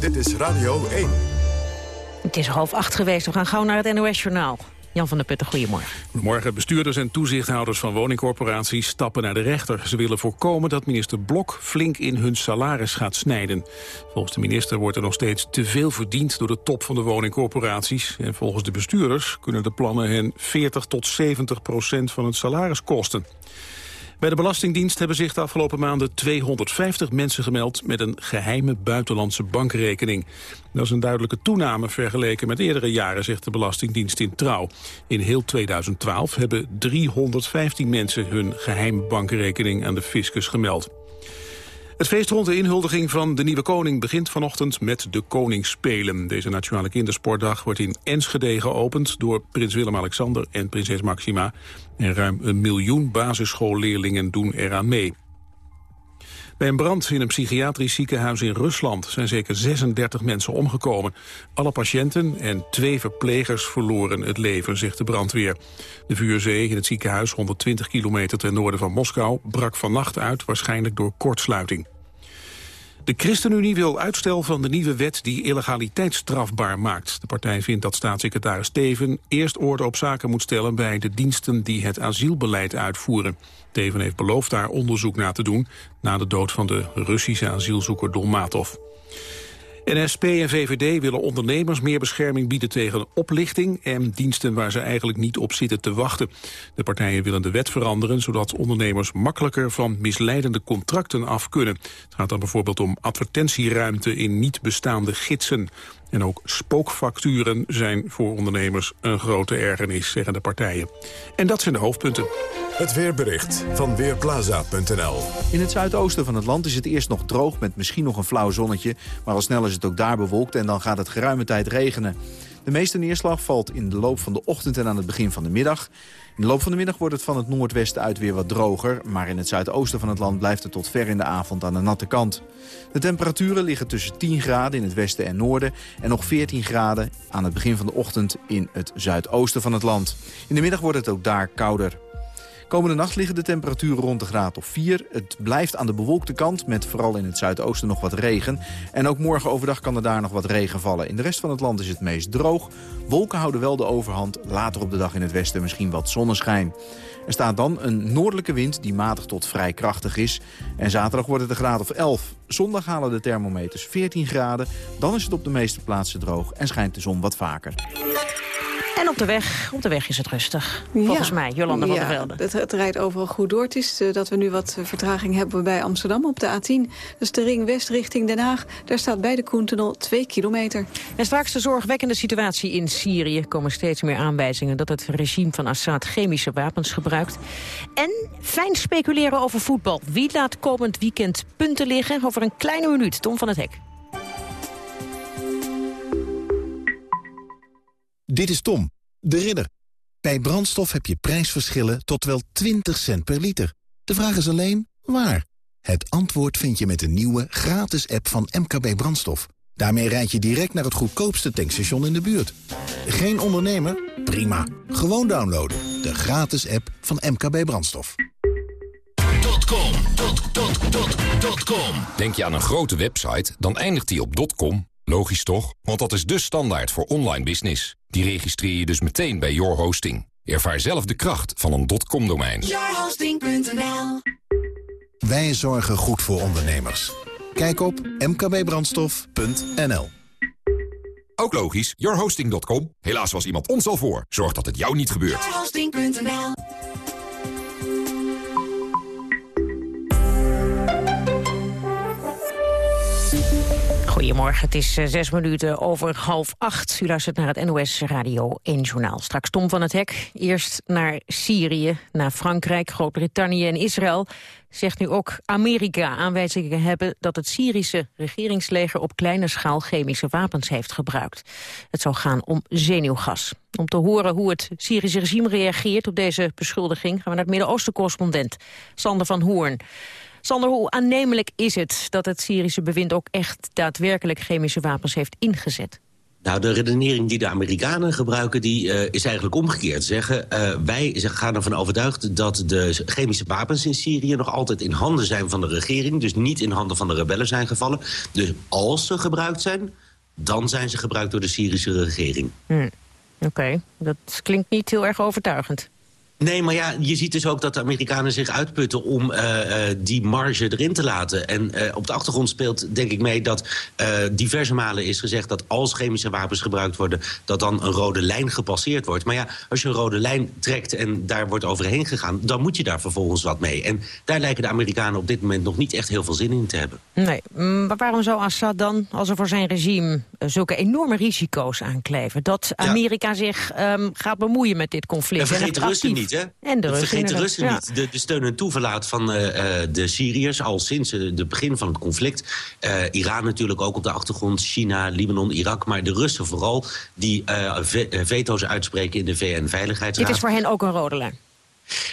Dit is Radio 1. Het is half acht geweest. We gaan gauw naar het NOS-journaal. Jan van der Putten, goedemorgen. Goedemorgen. Bestuurders en toezichthouders van woningcorporaties stappen naar de rechter. Ze willen voorkomen dat minister Blok flink in hun salaris gaat snijden. Volgens de minister wordt er nog steeds te veel verdiend door de top van de woningcorporaties. En volgens de bestuurders kunnen de plannen hen 40 tot 70 procent van het salaris kosten. Bij de Belastingdienst hebben zich de afgelopen maanden 250 mensen gemeld met een geheime buitenlandse bankrekening. Dat is een duidelijke toename vergeleken met eerdere jaren, zegt de Belastingdienst in Trouw. In heel 2012 hebben 315 mensen hun geheime bankrekening aan de fiscus gemeld. Het feest rond de inhuldiging van de nieuwe koning begint vanochtend met de Koningsspelen. Deze Nationale Kindersportdag wordt in Enschede geopend door prins Willem-Alexander en prinses Maxima. En ruim een miljoen basisschoolleerlingen doen eraan mee. Bij een brand in een psychiatrisch ziekenhuis in Rusland zijn zeker 36 mensen omgekomen. Alle patiënten en twee verplegers verloren het leven, zegt de brandweer. De vuurzee in het ziekenhuis 120 kilometer ten noorden van Moskou brak vannacht uit, waarschijnlijk door kortsluiting. De ChristenUnie wil uitstel van de nieuwe wet die illegaliteit strafbaar maakt. De partij vindt dat staatssecretaris Teven eerst orde op zaken moet stellen bij de diensten die het asielbeleid uitvoeren. Teven heeft beloofd daar onderzoek naar te doen na de dood van de Russische asielzoeker Dolmatov. NSP en VVD willen ondernemers meer bescherming bieden tegen oplichting en diensten waar ze eigenlijk niet op zitten te wachten. De partijen willen de wet veranderen zodat ondernemers makkelijker van misleidende contracten af kunnen. Het gaat dan bijvoorbeeld om advertentieruimte in niet bestaande gidsen. En ook spookfacturen zijn voor ondernemers een grote ergernis, zeggen de partijen. En dat zijn de hoofdpunten. Het weerbericht van Weerplaza.nl In het zuidoosten van het land is het eerst nog droog met misschien nog een flauw zonnetje. Maar al snel is het ook daar bewolkt en dan gaat het geruime tijd regenen. De meeste neerslag valt in de loop van de ochtend en aan het begin van de middag. In de loop van de middag wordt het van het noordwesten uit weer wat droger... maar in het zuidoosten van het land blijft het tot ver in de avond aan de natte kant. De temperaturen liggen tussen 10 graden in het westen en noorden... en nog 14 graden aan het begin van de ochtend in het zuidoosten van het land. In de middag wordt het ook daar kouder. Komende nacht liggen de temperaturen rond de graad of 4. Het blijft aan de bewolkte kant met vooral in het zuidoosten nog wat regen. En ook morgen overdag kan er daar nog wat regen vallen. In de rest van het land is het meest droog. Wolken houden wel de overhand. Later op de dag in het westen misschien wat zonneschijn. Er staat dan een noordelijke wind die matig tot vrij krachtig is. En zaterdag wordt het een graad of 11. Zondag halen de thermometers 14 graden. Dan is het op de meeste plaatsen droog en schijnt de zon wat vaker. En op de weg, op de weg is het rustig. Volgens Ja. mij, Jolanda van der Velde. Het, het rijdt overal goed door. Het is eh, dat we nu wat eh, vertraging hebben bij Amsterdam op de A10. Dus de ring west richting Den Haag. Daar staat bij de Koentunnel 2 kilometer. En straks de zorgwekkende situatie in Syrië. Komen steeds meer aanwijzingen dat het regime van Assad chemische wapens gebruikt. En fijn speculeren over voetbal. Wie laat komend weekend punten liggen? Over een kleine minuut. Tom van het Hek. Dit is Tom, de ridder. Bij brandstof heb je prijsverschillen tot wel 20 cent per liter. De vraag is alleen, waar? Het antwoord vind je met de nieuwe gratis app van MKB Brandstof. Daarmee rijd je direct naar het goedkoopste tankstation in de buurt. Geen ondernemer? Prima. Gewoon downloaden. De gratis app van MKB Brandstof. dot, dot. Denk je aan een grote website, dan eindigt die op .com. Logisch toch? Want dat is de standaard voor online business. Die registreer je dus meteen bij Your Hosting. Ervaar zelf de kracht van een .com-domein. Yourhosting.nl Wij zorgen goed voor ondernemers. Kijk op mkbbrandstof.nl Ook logisch, yourhosting.com. Helaas was iemand ons al voor. Zorg dat het jou niet gebeurt. Yourhosting.nl Goedemorgen, het is eh, zes minuten over half acht. U luistert naar het NOS Radio 1 Journaal. Straks Tom van het Hek. Eerst naar Syrië, naar Frankrijk, Groot-Brittannië en Israël. Zegt nu ook Amerika aanwijzingen hebben dat het Syrische regeringsleger op kleine schaal chemische wapens heeft gebruikt. Het zou gaan om zenuwgas. Om te horen hoe het Syrische regime reageert op deze beschuldiging gaan we naar het Midden-Oosten-correspondent Sander van Hoorn. Sander, hoe aannemelijk is het dat het Syrische bewind ook echt daadwerkelijk chemische wapens heeft ingezet? Nou, de redenering die de Amerikanen gebruiken, die eh, is eigenlijk omgekeerd. Zeggen, eh, wij gaan ervan overtuigd dat de chemische wapens in Syrië nog altijd in handen zijn van de regering. Dus niet in handen van de rebellen zijn gevallen. Dus als ze gebruikt zijn, dan zijn ze gebruikt door de Syrische regering. Hm. Oké, dat klinkt niet heel erg overtuigend. Nee, maar ja, je ziet dus ook dat de Amerikanen zich uitputten om eh, eh, die marge erin te laten. En eh, op de achtergrond speelt denk ik mee dat diverse malen is gezegd dat als chemische wapens gebruikt worden, dat dan een rode lijn gepasseerd wordt. Maar ja, als je een rode lijn trekt en daar wordt overheen gegaan, dan moet je daar vervolgens wat mee. En daar lijken de Amerikanen op dit moment nog niet echt heel veel zin in te hebben. Nee, mm, maar waarom zou Assad dan, als er voor zijn regime zulke enorme risico's aankleven... dat Amerika zich ehm, gaat bemoeien met dit conflict? En vergeet de Russen niet, hè? En de Russen, Vergeet de. Russen Ja. niet. De, de steun en toeverlaat van eh, eh, de Syriërs al sinds het begin van het conflict. Eh, Iran natuurlijk ook op de achtergrond, China, Libanon, Irak. Maar de Russen vooral, die eh, ve- eh, veto's uitspreken in de VN-veiligheidsraad. Dit is voor hen ook een rode lijn.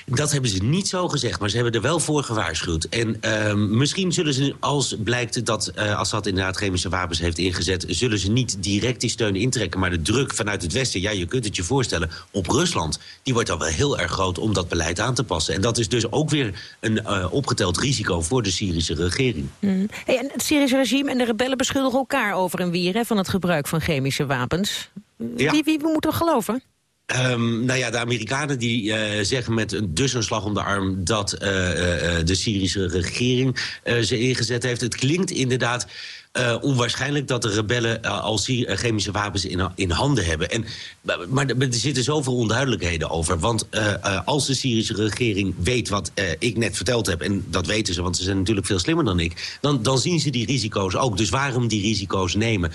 Dat hebben ze niet zo gezegd, maar ze hebben er wel voor gewaarschuwd. En ehm, misschien zullen ze, als blijkt dat eh, Assad inderdaad chemische wapens heeft ingezet... zullen ze niet direct die steun intrekken. Maar de druk vanuit het Westen, ja, je kunt het je voorstellen... op Rusland, die wordt dan wel heel erg groot om dat beleid aan te passen. En dat is dus ook weer een eh, opgeteld risico voor de Syrische regering. Mm. Hey, en het Syrische regime en de rebellen beschuldigen elkaar over en weer... Hè, van het gebruik van chemische wapens. Ja. Wie, wie moeten we geloven? Ehm, nou ja, de Amerikanen die eh, zeggen met een, dus een slag om de arm... dat eh, eh, de Syrische regering ze ingezet heeft. Het klinkt inderdaad eh, onwaarschijnlijk dat de rebellen uh, al chemische wapens in, in handen hebben. En, maar, er zitten zoveel onduidelijkheden over. Want uh, als de Syrische regering weet wat ik net verteld heb... en dat weten ze, want ze zijn natuurlijk veel slimmer dan ik... dan, dan zien ze die risico's ook. Dus waarom die risico's nemen?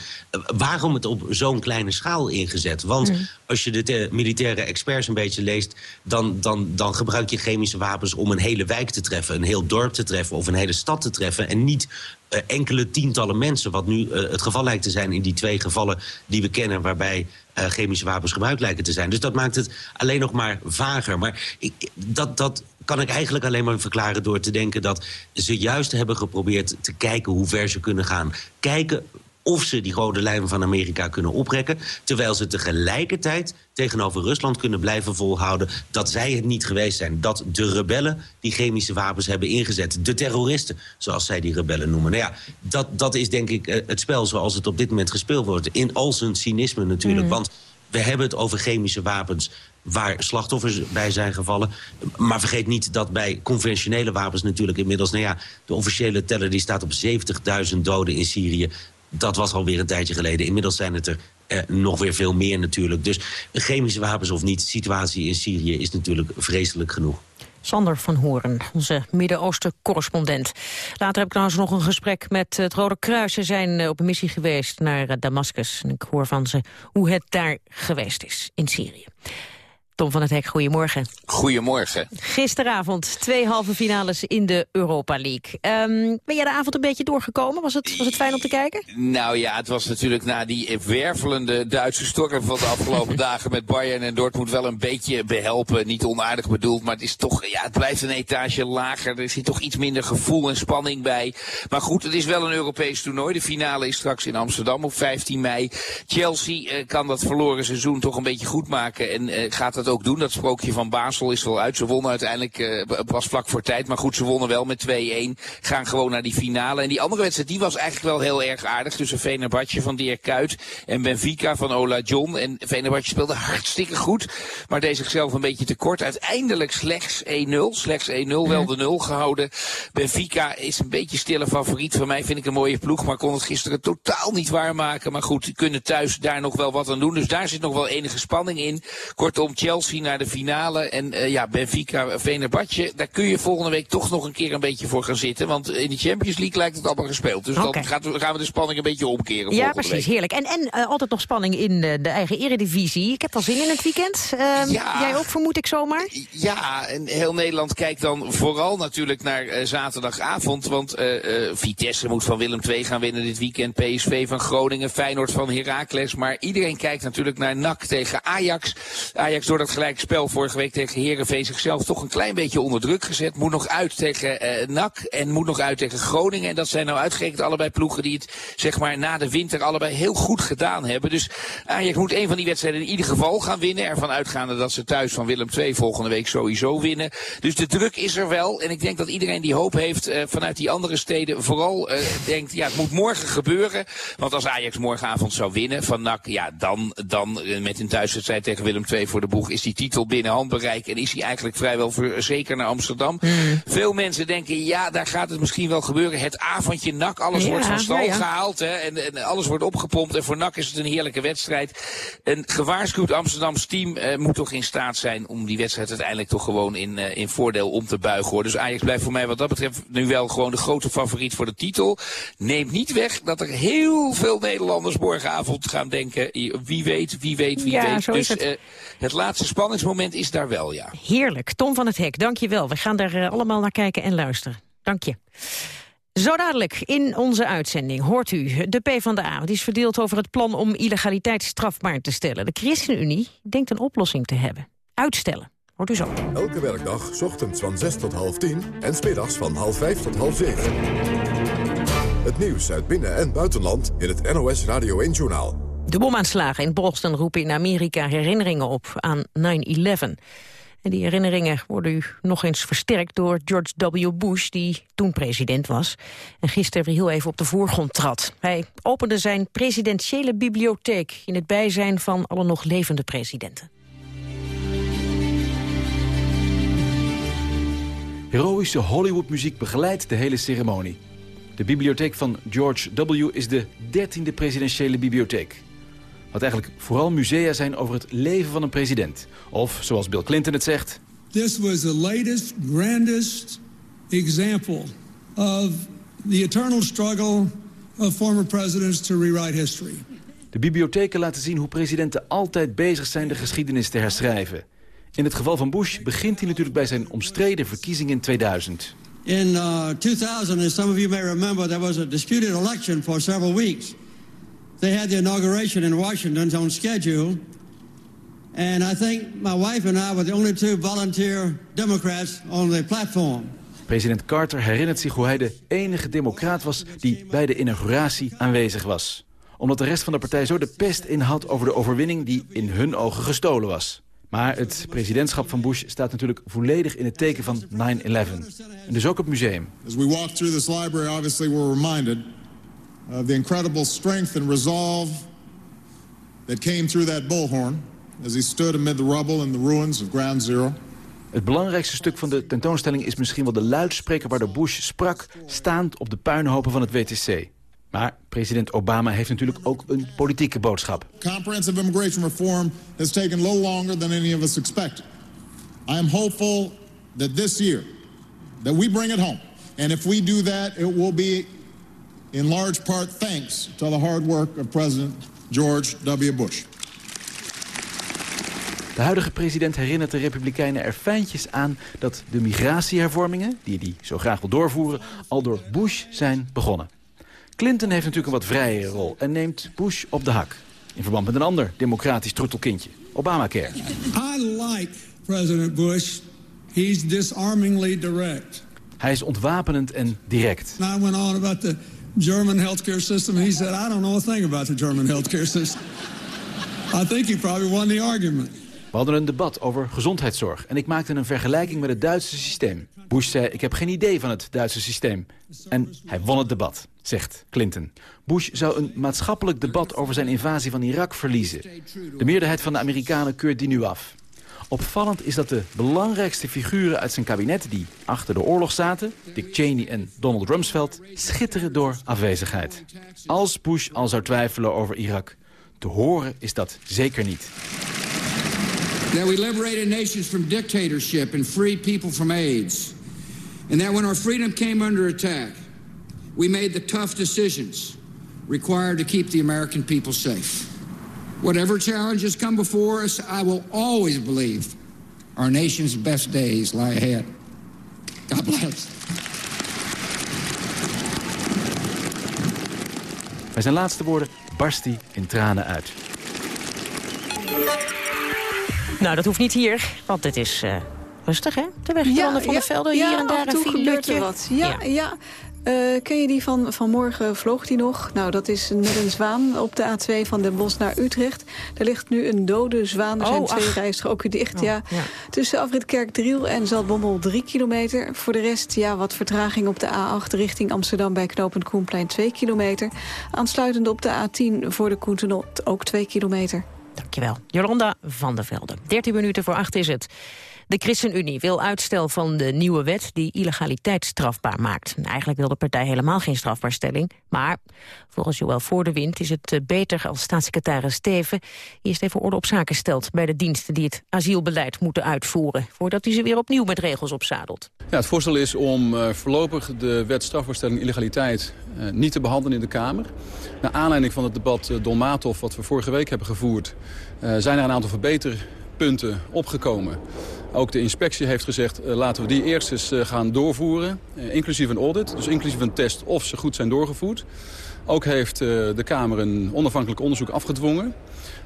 waarom het op zo'n kleine schaal ingezet? Want mm. als je de militaire experts een beetje leest... Dan, dan, dan gebruik je chemische wapens om een hele wijk te treffen... een heel dorp te treffen of een hele stad te treffen... en niet uh, enkele tientallen mensen. Wat nu uh, het geval lijkt te zijn in die twee gevallen die we kennen... waarbij uh, chemische wapens gebruikt lijken te zijn. Dus dat maakt het alleen nog maar vager. Maar ik, dat, dat kan ik eigenlijk alleen maar verklaren door te denken... dat ze juist hebben geprobeerd te kijken hoe ver ze kunnen gaan. Kijken of ze die rode lijnen van Amerika kunnen oprekken... terwijl ze tegelijkertijd tegenover Rusland kunnen blijven volhouden... dat zij het niet geweest zijn. Dat de rebellen die chemische wapens hebben ingezet. De terroristen, zoals zij die rebellen noemen. Nou ja, dat, dat is denk ik eh, het spel zoals het op dit moment gespeeld wordt. In al zijn cynisme natuurlijk. Mm. Want we hebben het over chemische wapens waar slachtoffers bij zijn gevallen. Maar vergeet niet dat bij conventionele wapens natuurlijk inmiddels... nou ja, de officiële teller die staat op 70.000 doden in Syrië dat was alweer een tijdje geleden. Inmiddels zijn het er eh, nog weer veel meer natuurlijk. Dus chemische wapens of niet, de situatie in Syrië is natuurlijk vreselijk genoeg. Sander van Horen, onze Midden-Oosten-correspondent. Later heb ik trouwens nog een gesprek met het Rode Kruis. Ze zijn eh, op een missie geweest naar uh, Damascus. En ik hoor van ze hoe het daar geweest is in Syrië. Tom van het Hek, goedemorgen. Goedemorgen. Gisteravond twee halve finales in de Europa League. Um, ben jij de avond een beetje doorgekomen? Was het, was het fijn om te kijken? Nou ja, het was natuurlijk na die wervelende Duitse storm van de afgelopen dagen met Bayern en Dortmund wel een beetje behelpen. Niet onaardig bedoeld, maar het is toch, ja, het blijft een etage lager. Er zit toch iets minder gevoel en spanning bij. Maar goed, het is wel een Europees toernooi. De finale is straks in Amsterdam op 15 mei. Chelsea uh, kan dat verloren seizoen toch een beetje goed maken en uh, gaat het ook doen. Dat sprookje van Basel is wel uit. Ze wonnen uiteindelijk uh, pas vlak voor tijd. Maar goed, ze wonnen wel met 2-1. Gaan gewoon naar die finale. En die andere wedstrijd die was eigenlijk wel heel erg aardig. Tussen Venerbatje van Dirk Kuyt en Benfica van Ola John. En Venerbatje speelde hartstikke goed. Maar deed zichzelf een beetje tekort. Uiteindelijk slechts 1-0. Slechts 1-0, wel de 0 gehouden. Benfica is een beetje stille favoriet. Van mij vind ik een mooie ploeg. Maar kon het gisteren totaal niet waarmaken. Maar goed, kunnen thuis daar nog wel wat aan doen. Dus daar zit nog wel enige spanning in. Kortom, Chelsea Chelsea naar de finale. En uh, ja, Benfica, Venerbahce. Daar kun je volgende week toch nog een keer een beetje voor gaan zitten. Want in de Champions League lijkt het allemaal gespeeld. Dus okay. dan gaat, gaan we de spanning een beetje omkeren Ja, precies. Week. Heerlijk. En, en uh, altijd nog spanning in de, de, eigen eredivisie. Ik heb al zin in het weekend. Ja, jij ook, vermoed ik zomaar? Ja, en heel Nederland kijkt dan vooral natuurlijk naar uh, zaterdagavond. Want Vitesse moet van Willem II gaan winnen dit weekend. PSV van Groningen, Feyenoord van Heracles. Maar iedereen kijkt natuurlijk naar NAC tegen Ajax. Ajax door dat gelijk spel vorige week tegen Herenveen zichzelf toch een klein beetje onder druk gezet. Moet nog uit tegen uh, NAC en moet nog uit tegen Groningen. En dat zijn nou uitgerekend allebei ploegen die het zeg maar na de winter allebei heel goed gedaan hebben. Dus Ajax moet een van die wedstrijden in ieder geval gaan winnen. Ervan uitgaande dat ze thuis van Willem II volgende week sowieso winnen. Dus de druk is er wel. En ik denk dat iedereen die hoop heeft uh, vanuit die andere steden vooral uh, denkt, ja het moet morgen gebeuren. Want als Ajax morgenavond zou winnen van NAC, ja dan, dan met een thuiswedstrijd tegen Willem II voor de boeg is die titel binnen handbereik. En is hij eigenlijk vrijwel zeker naar Amsterdam. Mm. Veel mensen denken, ja, daar gaat het misschien wel gebeuren. Het avondje NAC, alles ja, wordt van stal ja, ja. gehaald. Hè, en, en, alles wordt opgepompt. En voor NAC is het een heerlijke wedstrijd. Een gewaarschuwd Amsterdams team uh, moet toch in staat zijn om die wedstrijd uiteindelijk toch gewoon in, uh, in voordeel om te buigen. Hoor. Dus Ajax blijft voor mij wat dat betreft nu wel gewoon de grote favoriet voor de titel. Neemt niet weg dat er heel veel Nederlanders morgenavond gaan denken. Wie weet, wie weet, wie weet. Dus het. Uh, het laatste spannings moment is daar wel, ja. Heerlijk. Tom van het Hek, dank je wel. We gaan daar uh, allemaal naar kijken en luisteren. Dank je. Zo dadelijk in onze uitzending hoort u de PvdA. Die is verdeeld over het plan om illegaliteit strafbaar te stellen. De ChristenUnie denkt een oplossing te hebben. Uitstellen. Hoort u zo. Elke werkdag, ochtends van 6 tot half 10 en smiddags van half 5 tot half 7. Het nieuws uit binnen- en buitenland in het NOS Radio 1-journaal. De bomaanslagen in Boston roepen in Amerika herinneringen op aan 9-11. En die herinneringen worden u nog eens versterkt door George W. Bush, die toen president was. En gisteren heel even op de voorgrond trad. Hij opende zijn presidentiële bibliotheek in het bijzijn van alle nog levende presidenten. Heroïsche Hollywoodmuziek begeleidt de hele ceremonie. De bibliotheek van George W. is de dertiende presidentiële bibliotheek. Wat eigenlijk vooral musea zijn over het leven van een president. Of, zoals Bill Clinton het zegt... This was the latest, grandest example of the eternal struggle of former presidents to rewrite history. De bibliotheken laten zien hoe presidenten altijd bezig zijn de geschiedenis te herschrijven. In het geval van Bush begint hij natuurlijk bij zijn omstreden verkiezing in 2000. In uh, 2000, as some of you may remember, there was a disputed election for several weeks. They had the inauguration in Washington on schedule. And I think my wife and I were the only two volunteer Democrats on the platform. President Carter herinnert zich hoe hij de enige democraat was die bij de inauguratie aanwezig was. Omdat de rest van de partij zo de pest in had over de overwinning die in hun ogen gestolen was. Maar het presidentschap van Bush staat natuurlijk volledig in het teken van 9-11. En dus ook het museum. As we walk through this library, obviously we're reminded of the incredible strength and resolve that came through that bullhorn as he stood amid the rubble and the ruins of Ground Zero. Het belangrijkste stuk van de tentoonstelling is misschien wel de luidspreker waardoor Bush sprak, staand op de puinhopen van het WTC. Maar president Obama heeft natuurlijk ook een politieke boodschap. Comprehensive immigration reform has taken little longer than any of us expected. I am hopeful that this year that we bring it home. And if we do that, it will be in large part thanks to the hard work of President George W. Bush. De huidige president herinnert de Republikeinen er fijntjes aan dat de migratiehervormingen, die hij zo graag wil doorvoeren, al door Bush zijn begonnen. Clinton heeft natuurlijk een wat vrijere rol en neemt Bush op de hak. In verband met een ander democratisch troetelkindje, Obamacare. I like President Bush. He's disarmingly direct. Hij is ontwapenend en direct. I went on about the German healthcare system. He said, I don't know a thing about the German healthcare system. I think he probably won the argument. We hadden een debat over gezondheidszorg en ik maakte een vergelijking met het Duitse systeem. Bush zei, ik heb geen idee van het Duitse systeem. En hij won het debat, zegt Clinton. Bush zou een maatschappelijk debat over zijn invasie van Irak verliezen. De meerderheid van de Amerikanen keurt die nu af. Opvallend is dat de belangrijkste figuren uit zijn kabinet... die achter de oorlog zaten, Dick Cheney en Donald Rumsfeld... schitteren door afwezigheid. Als Bush al zou twijfelen over Irak, te horen is dat zeker niet. That we liberated nations from dictatorship and freed people from AIDS. And that when our freedom came under attack, we made the tough decisions required to keep the American people safe. Whatever challenges come before us, I will always believe our nation's best days lie ahead. God bless. Bij zijn laatste woorden barst hij in tranen uit. Nou, dat hoeft niet hier, want het is uh, rustig, hè? De weg ja, van de velden, hier en daar een filetje. wat. Ja, ja. Uh, ken je die van vanmorgen vloog die nog? Nou, dat is met een zwaan op de A2 van Den Bosch naar Utrecht. Er ligt nu een dode zwaan. Er zijn oh, twee rijstroken dicht. Oh, ja. ja. Tussen Afrit Kerkdriel en Zaltbommel 3 kilometer. Voor de rest, ja, wat vertraging op de A8 richting Amsterdam... bij knooppunt Koenplein 2 kilometer. Aansluitend op de A10 voor de Koentenot ook 2 kilometer. Dankjewel. Jolanda van der Velde. 13 minuten voor 8 is het. De ChristenUnie wil uitstel van de nieuwe wet die illegaliteit strafbaar maakt. Eigenlijk wil de partij helemaal geen strafbaarstelling. Maar volgens Joël Voordewind is het eh, beter als staatssecretaris Steven... eerst even orde op zaken stelt bij de diensten die het asielbeleid moeten uitvoeren... voordat hij ze weer opnieuw met regels opzadelt. Ja, het voorstel is om uh, voorlopig de wet strafbaarstelling illegaliteit uh, niet te behandelen in de Kamer. Naar aanleiding van het debat uh, Dolmatov wat we vorige week hebben gevoerd... zijn er een aantal verbeterpunten opgekomen. Ook de inspectie heeft gezegd, uh, laten we die eerst eens uh, gaan doorvoeren. Uh, inclusief een audit, dus inclusief een test of ze goed zijn doorgevoerd. Ook heeft de Kamer een onafhankelijk onderzoek afgedwongen.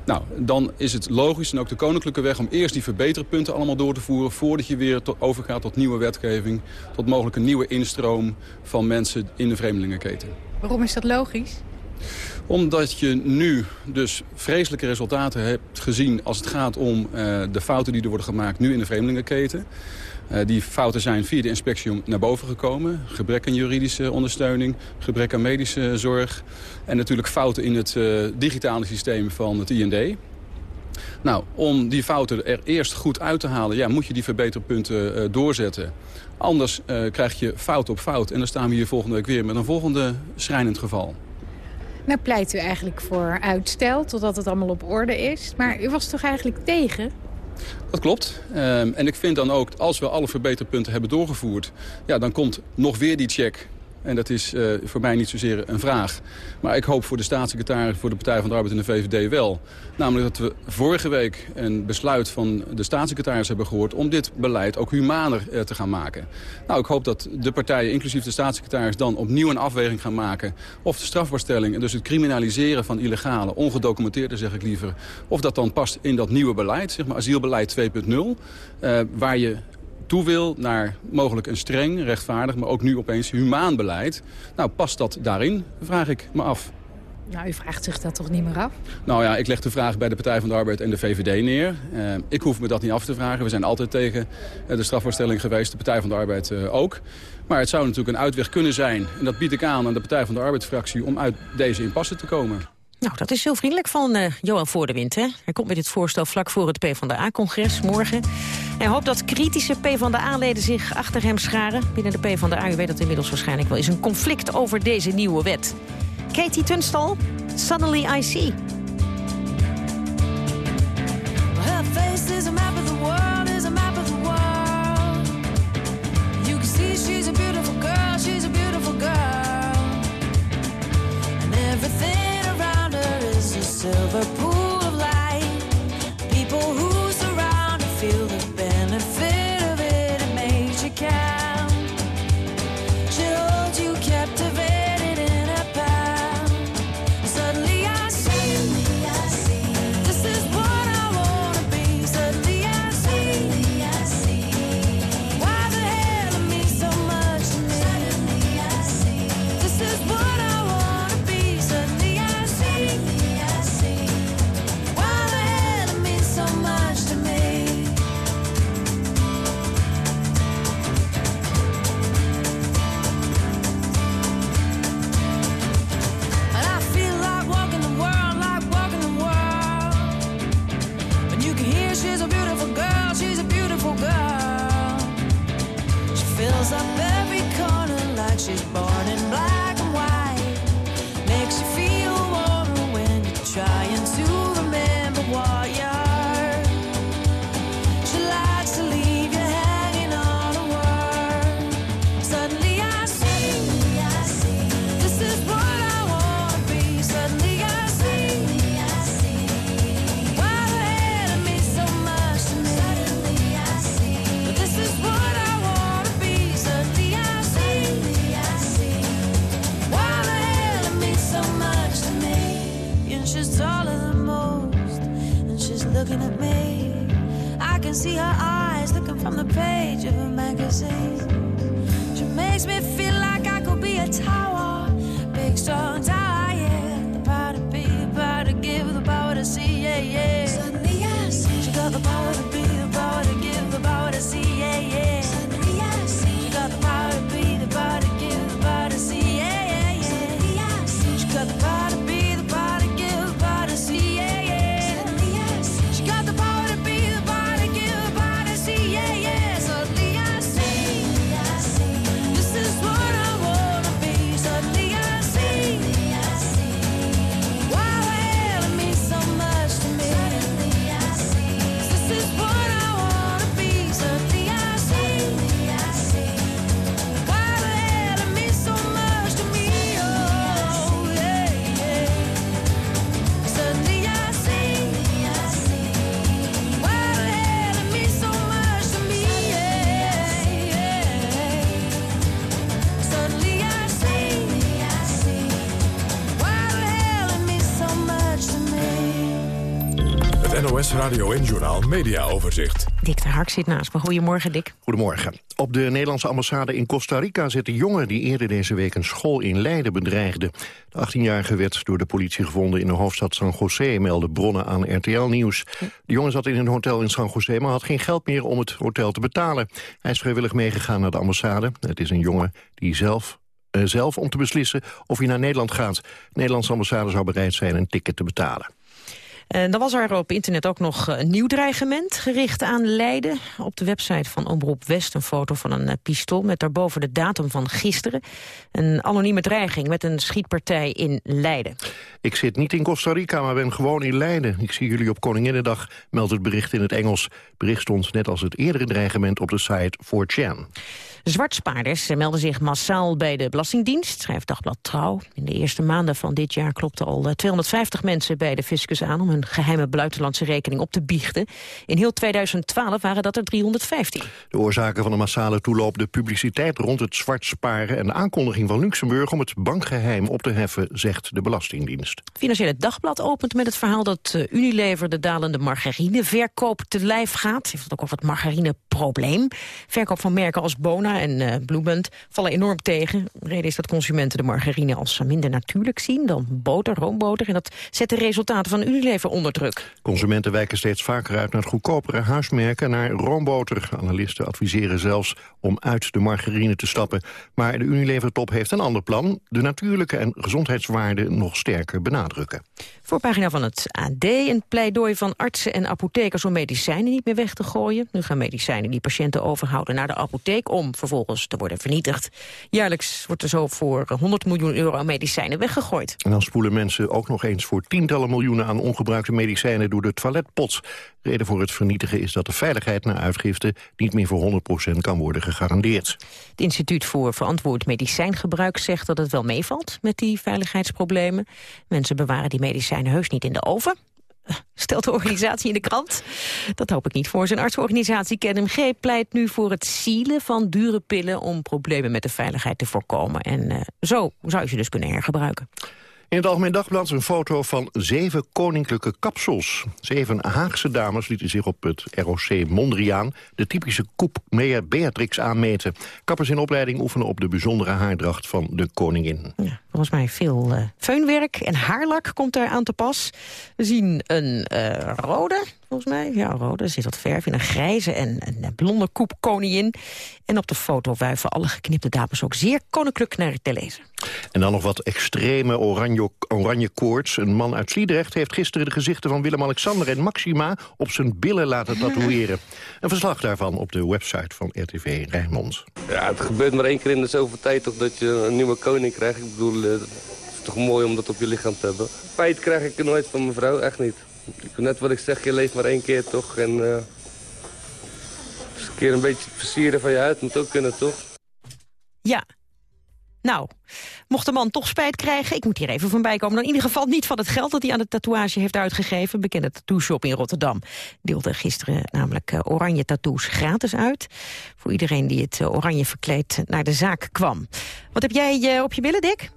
Nou, dan is het logisch en ook de koninklijke weg om eerst die verbeterpunten allemaal door te voeren... voordat je weer overgaat tot nieuwe wetgeving, tot mogelijk een nieuwe instroom van mensen in de vreemdelingenketen. Waarom is dat logisch? Omdat je nu dus vreselijke resultaten hebt gezien als het gaat om uh, de fouten die er worden gemaakt nu in de vreemdelingenketen. Uh, die fouten zijn via de inspectie naar boven gekomen. Gebrek aan juridische ondersteuning, gebrek aan medische zorg. En natuurlijk fouten in het uh, digitale systeem van het IND. Nou, om die fouten er eerst goed uit te halen... Ja, moet je die verbeterpunten doorzetten. Anders krijg je fout op fout. En dan staan we hier volgende week weer met een volgende schrijnend geval. Nou pleit u eigenlijk voor uitstel totdat het allemaal op orde is. Maar u was toch eigenlijk tegen? Dat klopt. Um, en ik vind dan ook, als we alle verbeterpunten hebben doorgevoerd... Ja, dan komt nog weer die check en dat is uh, voor mij niet zozeer een vraag. Maar ik hoop voor de staatssecretaris, voor de Partij van de Arbeid en de VVD wel. Namelijk dat we vorige week een besluit van de staatssecretaris hebben gehoord... om dit beleid ook humaner uh, te gaan maken. Nou, ik hoop dat de partijen, inclusief de staatssecretaris... dan opnieuw een afweging gaan maken of de strafbaarstelling... en dus het criminaliseren van illegale, ongedocumenteerde zeg ik liever... of dat dan past in dat nieuwe beleid, zeg maar asielbeleid 2.0... Uh, waar je toe wil naar mogelijk een streng, rechtvaardig... maar ook nu opeens humaan beleid. Nou, past dat daarin, vraag ik me af. Nou, u vraagt zich dat toch niet meer af? Nou ja, ik leg de vraag bij de Partij van de Arbeid en de VVD neer. Uh, ik hoef me dat niet af te vragen. We zijn altijd tegen uh, de strafvoorstelling geweest, de Partij van de Arbeid uh, ook. Maar het zou natuurlijk een uitweg kunnen zijn, en dat bied ik aan aan de Partij van de Arbeid-fractie... om uit deze impasse te komen. Nou, dat is heel vriendelijk van uh, Johan Voordewind. Hè? Hij komt met dit voorstel vlak voor het PvdA-congres morgen. Hij hoopt dat kritische PvdA-leden zich achter hem scharen. Binnen de PvdA, u weet dat inmiddels waarschijnlijk wel, is een conflict over deze nieuwe wet. Katie Tunstal, Suddenly I see she's a beautiful girl, she's a beautiful girl. And everything silver pool Radio en Journaal Media Overzicht. Dick de Hark zit naast me. Goedemorgen, Dick. Goedemorgen. Op de Nederlandse ambassade in Costa Rica zit een jongen die eerder deze week een school in Leiden bedreigde. De 18-jarige werd door de politie gevonden in de hoofdstad San José, melden bronnen aan RTL Nieuws. De jongen zat in een hotel in San José, maar had geen geld meer om het hotel te betalen. Hij is vrijwillig meegegaan naar de ambassade. Het is een jongen die zelf eh, zelf om te beslissen of hij naar Nederland gaat. De Nederlandse ambassade zou bereid zijn een ticket te betalen. En dan was er op internet ook nog een nieuw dreigement gericht aan Leiden. Op de website van Omroep West een foto van een eh, pistool... met daarboven de datum van gisteren. Een anonieme dreiging met een schietpartij in Leiden. Ik zit niet in Costa Rica, maar ben gewoon in Leiden. Ik zie jullie op Koninginnedag, meldt het bericht in het Engels. Bericht stond net als het eerdere dreigement op de site 4chan. Zwartspaarders melden zich massaal bij de Belastingdienst, schrijft Dagblad Trouw. In de eerste maanden van dit jaar klopten al 250 eh, mensen bij de fiscus aan... om hun geheime buitenlandse rekening op te biechten. In heel 2012 waren dat er 315. De oorzaken van de massale toeloop, de publiciteit rond het zwartsparen... en de aankondiging van Luxemburg om het bankgeheim op te heffen, zegt de Belastingdienst. Financiële Dagblad opent met het verhaal dat eh, Unilever de dalende margarineverkoop te lijf gaat. Heeft ook over het margarineprobleem. Verkoop van merken als Bona en uh, vallen enorm tegen. De reden is dat consumenten de margarine als minder natuurlijk zien dan boter, roomboter. En dat zet de resultaten van Unilever onder druk. Consumenten wijken steeds vaker uit naar goedkopere huismerken, naar roomboter. Analisten adviseren zelfs om uit de margarine te stappen. Maar de Unilever-top heeft een ander plan. De natuurlijke en gezondheidswaarden nog sterker benadrukken. Voorpagina van het AD, een pleidooi van artsen en apothekers om medicijnen niet meer weg te gooien. Nu gaan medicijnen die patiënten overhouden naar de apotheek om vervolgens te worden vernietigd. Jaarlijks wordt er zo voor 100 miljoen euro aan medicijnen weggegooid. En dan spoelen mensen ook nog eens voor tientallen miljoenen aan ongebruikte medicijnen door de toiletpot. Reden voor het vernietigen is dat de veiligheid na uitgifte niet meer voor 100% kan worden gegarandeerd. Het Instituut voor Verantwoord Medicijngebruik zegt dat het wel meevalt met die veiligheidsproblemen. Mensen bewaren die medicijnen heus niet in de oven, stelt de organisatie in de krant. Dat hoop ik niet voor. Zijn artsorganisatie KNMG pleit nu voor het zielen van dure pillen... om problemen met de veiligheid te voorkomen. En uh, zo zou je ze dus kunnen hergebruiken. In het Algemeen Dagblad een foto van zeven koninklijke kapsels. Zeven Haagse dames lieten zich op het ROC Mondriaan... de typische koep Beatrix aanmeten. Kappers in opleiding oefenen op de bijzondere haardracht van de koningin. Ja, volgens mij veel uh, feunwerk en haarlak komt er aan te pas. We zien een uh, rode, volgens mij. Ja, rode, er zit wat verf in. Een grijze en een blonde koep koningin. En op de foto wuiven alle geknipte dames ook zeer koninklijk naar te lezen. En dan nog wat extreme oranje, oranje koorts. Een man uit Sliedrecht heeft gisteren de gezichten van Willem-Alexander en Maxima op zijn billen laten tatoeëren. Een verslag daarvan op de website van RTV Rijnmond. Ja, het gebeurt maar één keer in de zoveel tijd toch dat je een nieuwe koning krijgt. Ik bedoel, het is toch mooi om dat op je lichaam te hebben. Feit krijg ik er nooit van mijn vrouw, echt niet. Net wat ik zeg, je leeft maar één keer toch. En dus een keer een beetje versieren van je huid moet ook kunnen, toch? Ja, nou, mocht de man toch spijt krijgen, ik moet hier even van bijkomen... dan in ieder geval niet van het geld dat hij aan de tatoeage heeft uitgegeven. Bekende tattoo shop in Rotterdam deelde gisteren namelijk uh, oranje tattoos gratis uit. Voor iedereen die het uh, oranje verkleed naar de zaak kwam. Wat heb jij op je billen, Dick?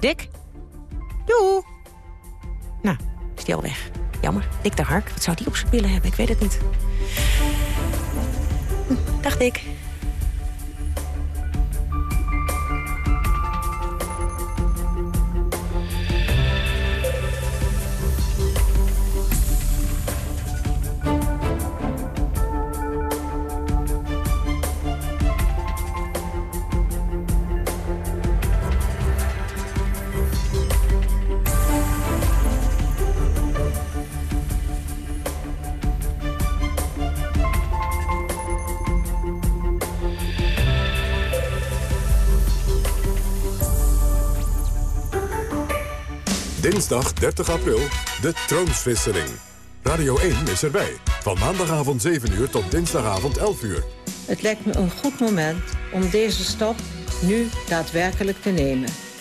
Dick? Doe. Nou, die al weg. Jammer. Dick de Hark, wat zou die op zijn billen hebben? Ik weet het niet. Hm, dag Dick. Dinsdag 30 april, de troonswisseling. Radio 1 is erbij. Van maandagavond 7 uur tot dinsdagavond 11 uur. Het lijkt me een goed moment om deze stap nu daadwerkelijk te nemen.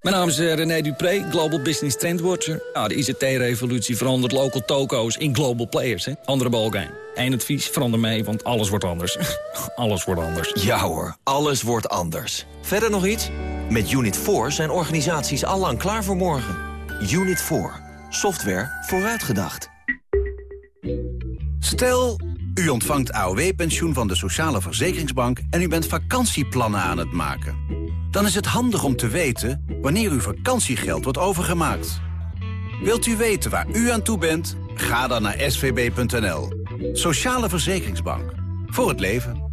Mijn naam is eh, René Dupré, Global Business Trend Watcher. Nou, de ICT-revolutie verandert local toko's in global players. Hè? Andere balkijn. Eén advies, verander mee, want alles wordt anders. alles wordt anders. Ja hoor, alles wordt anders. Verder nog iets? Met Unit 4 zijn organisaties allang klaar voor morgen. Unit 4. Software vooruitgedacht. Stel, u ontvangt AOW-pensioen van de Sociale Verzekeringsbank... en u bent vakantieplannen aan het maken. Dan is het handig om te weten wanneer uw vakantiegeld wordt overgemaakt. Wilt u weten waar u aan toe bent? Ga dan naar svb.nl. Sociale Verzekeringsbank. Voor het leven.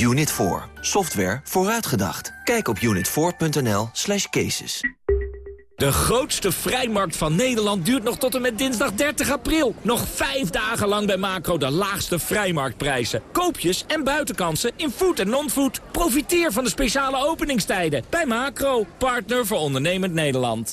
Unit 4. Software vooruitgedacht. Kijk op unit4.nl slash cases. De grootste vrijmarkt van Nederland duurt nog tot en met dinsdag 30 april. Nog vijf dagen lang bij Macro de laagste vrijmarktprijzen. Koopjes en buitenkansen in food en non-food. Profiteer van de speciale openingstijden bij Macro, partner voor ondernemend Nederland.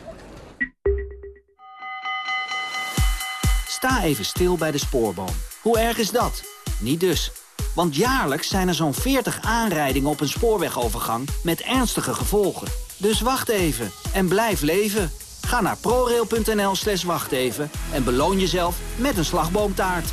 Sta even stil bij de spoorboom. Hoe erg is dat? Niet dus. Want jaarlijks zijn er zo'n 40 aanrijdingen op een spoorwegovergang met ernstige gevolgen. Dus wacht even en blijf leven. Ga naar prorail.nl slash wacht even en beloon jezelf met een slagboomtaart.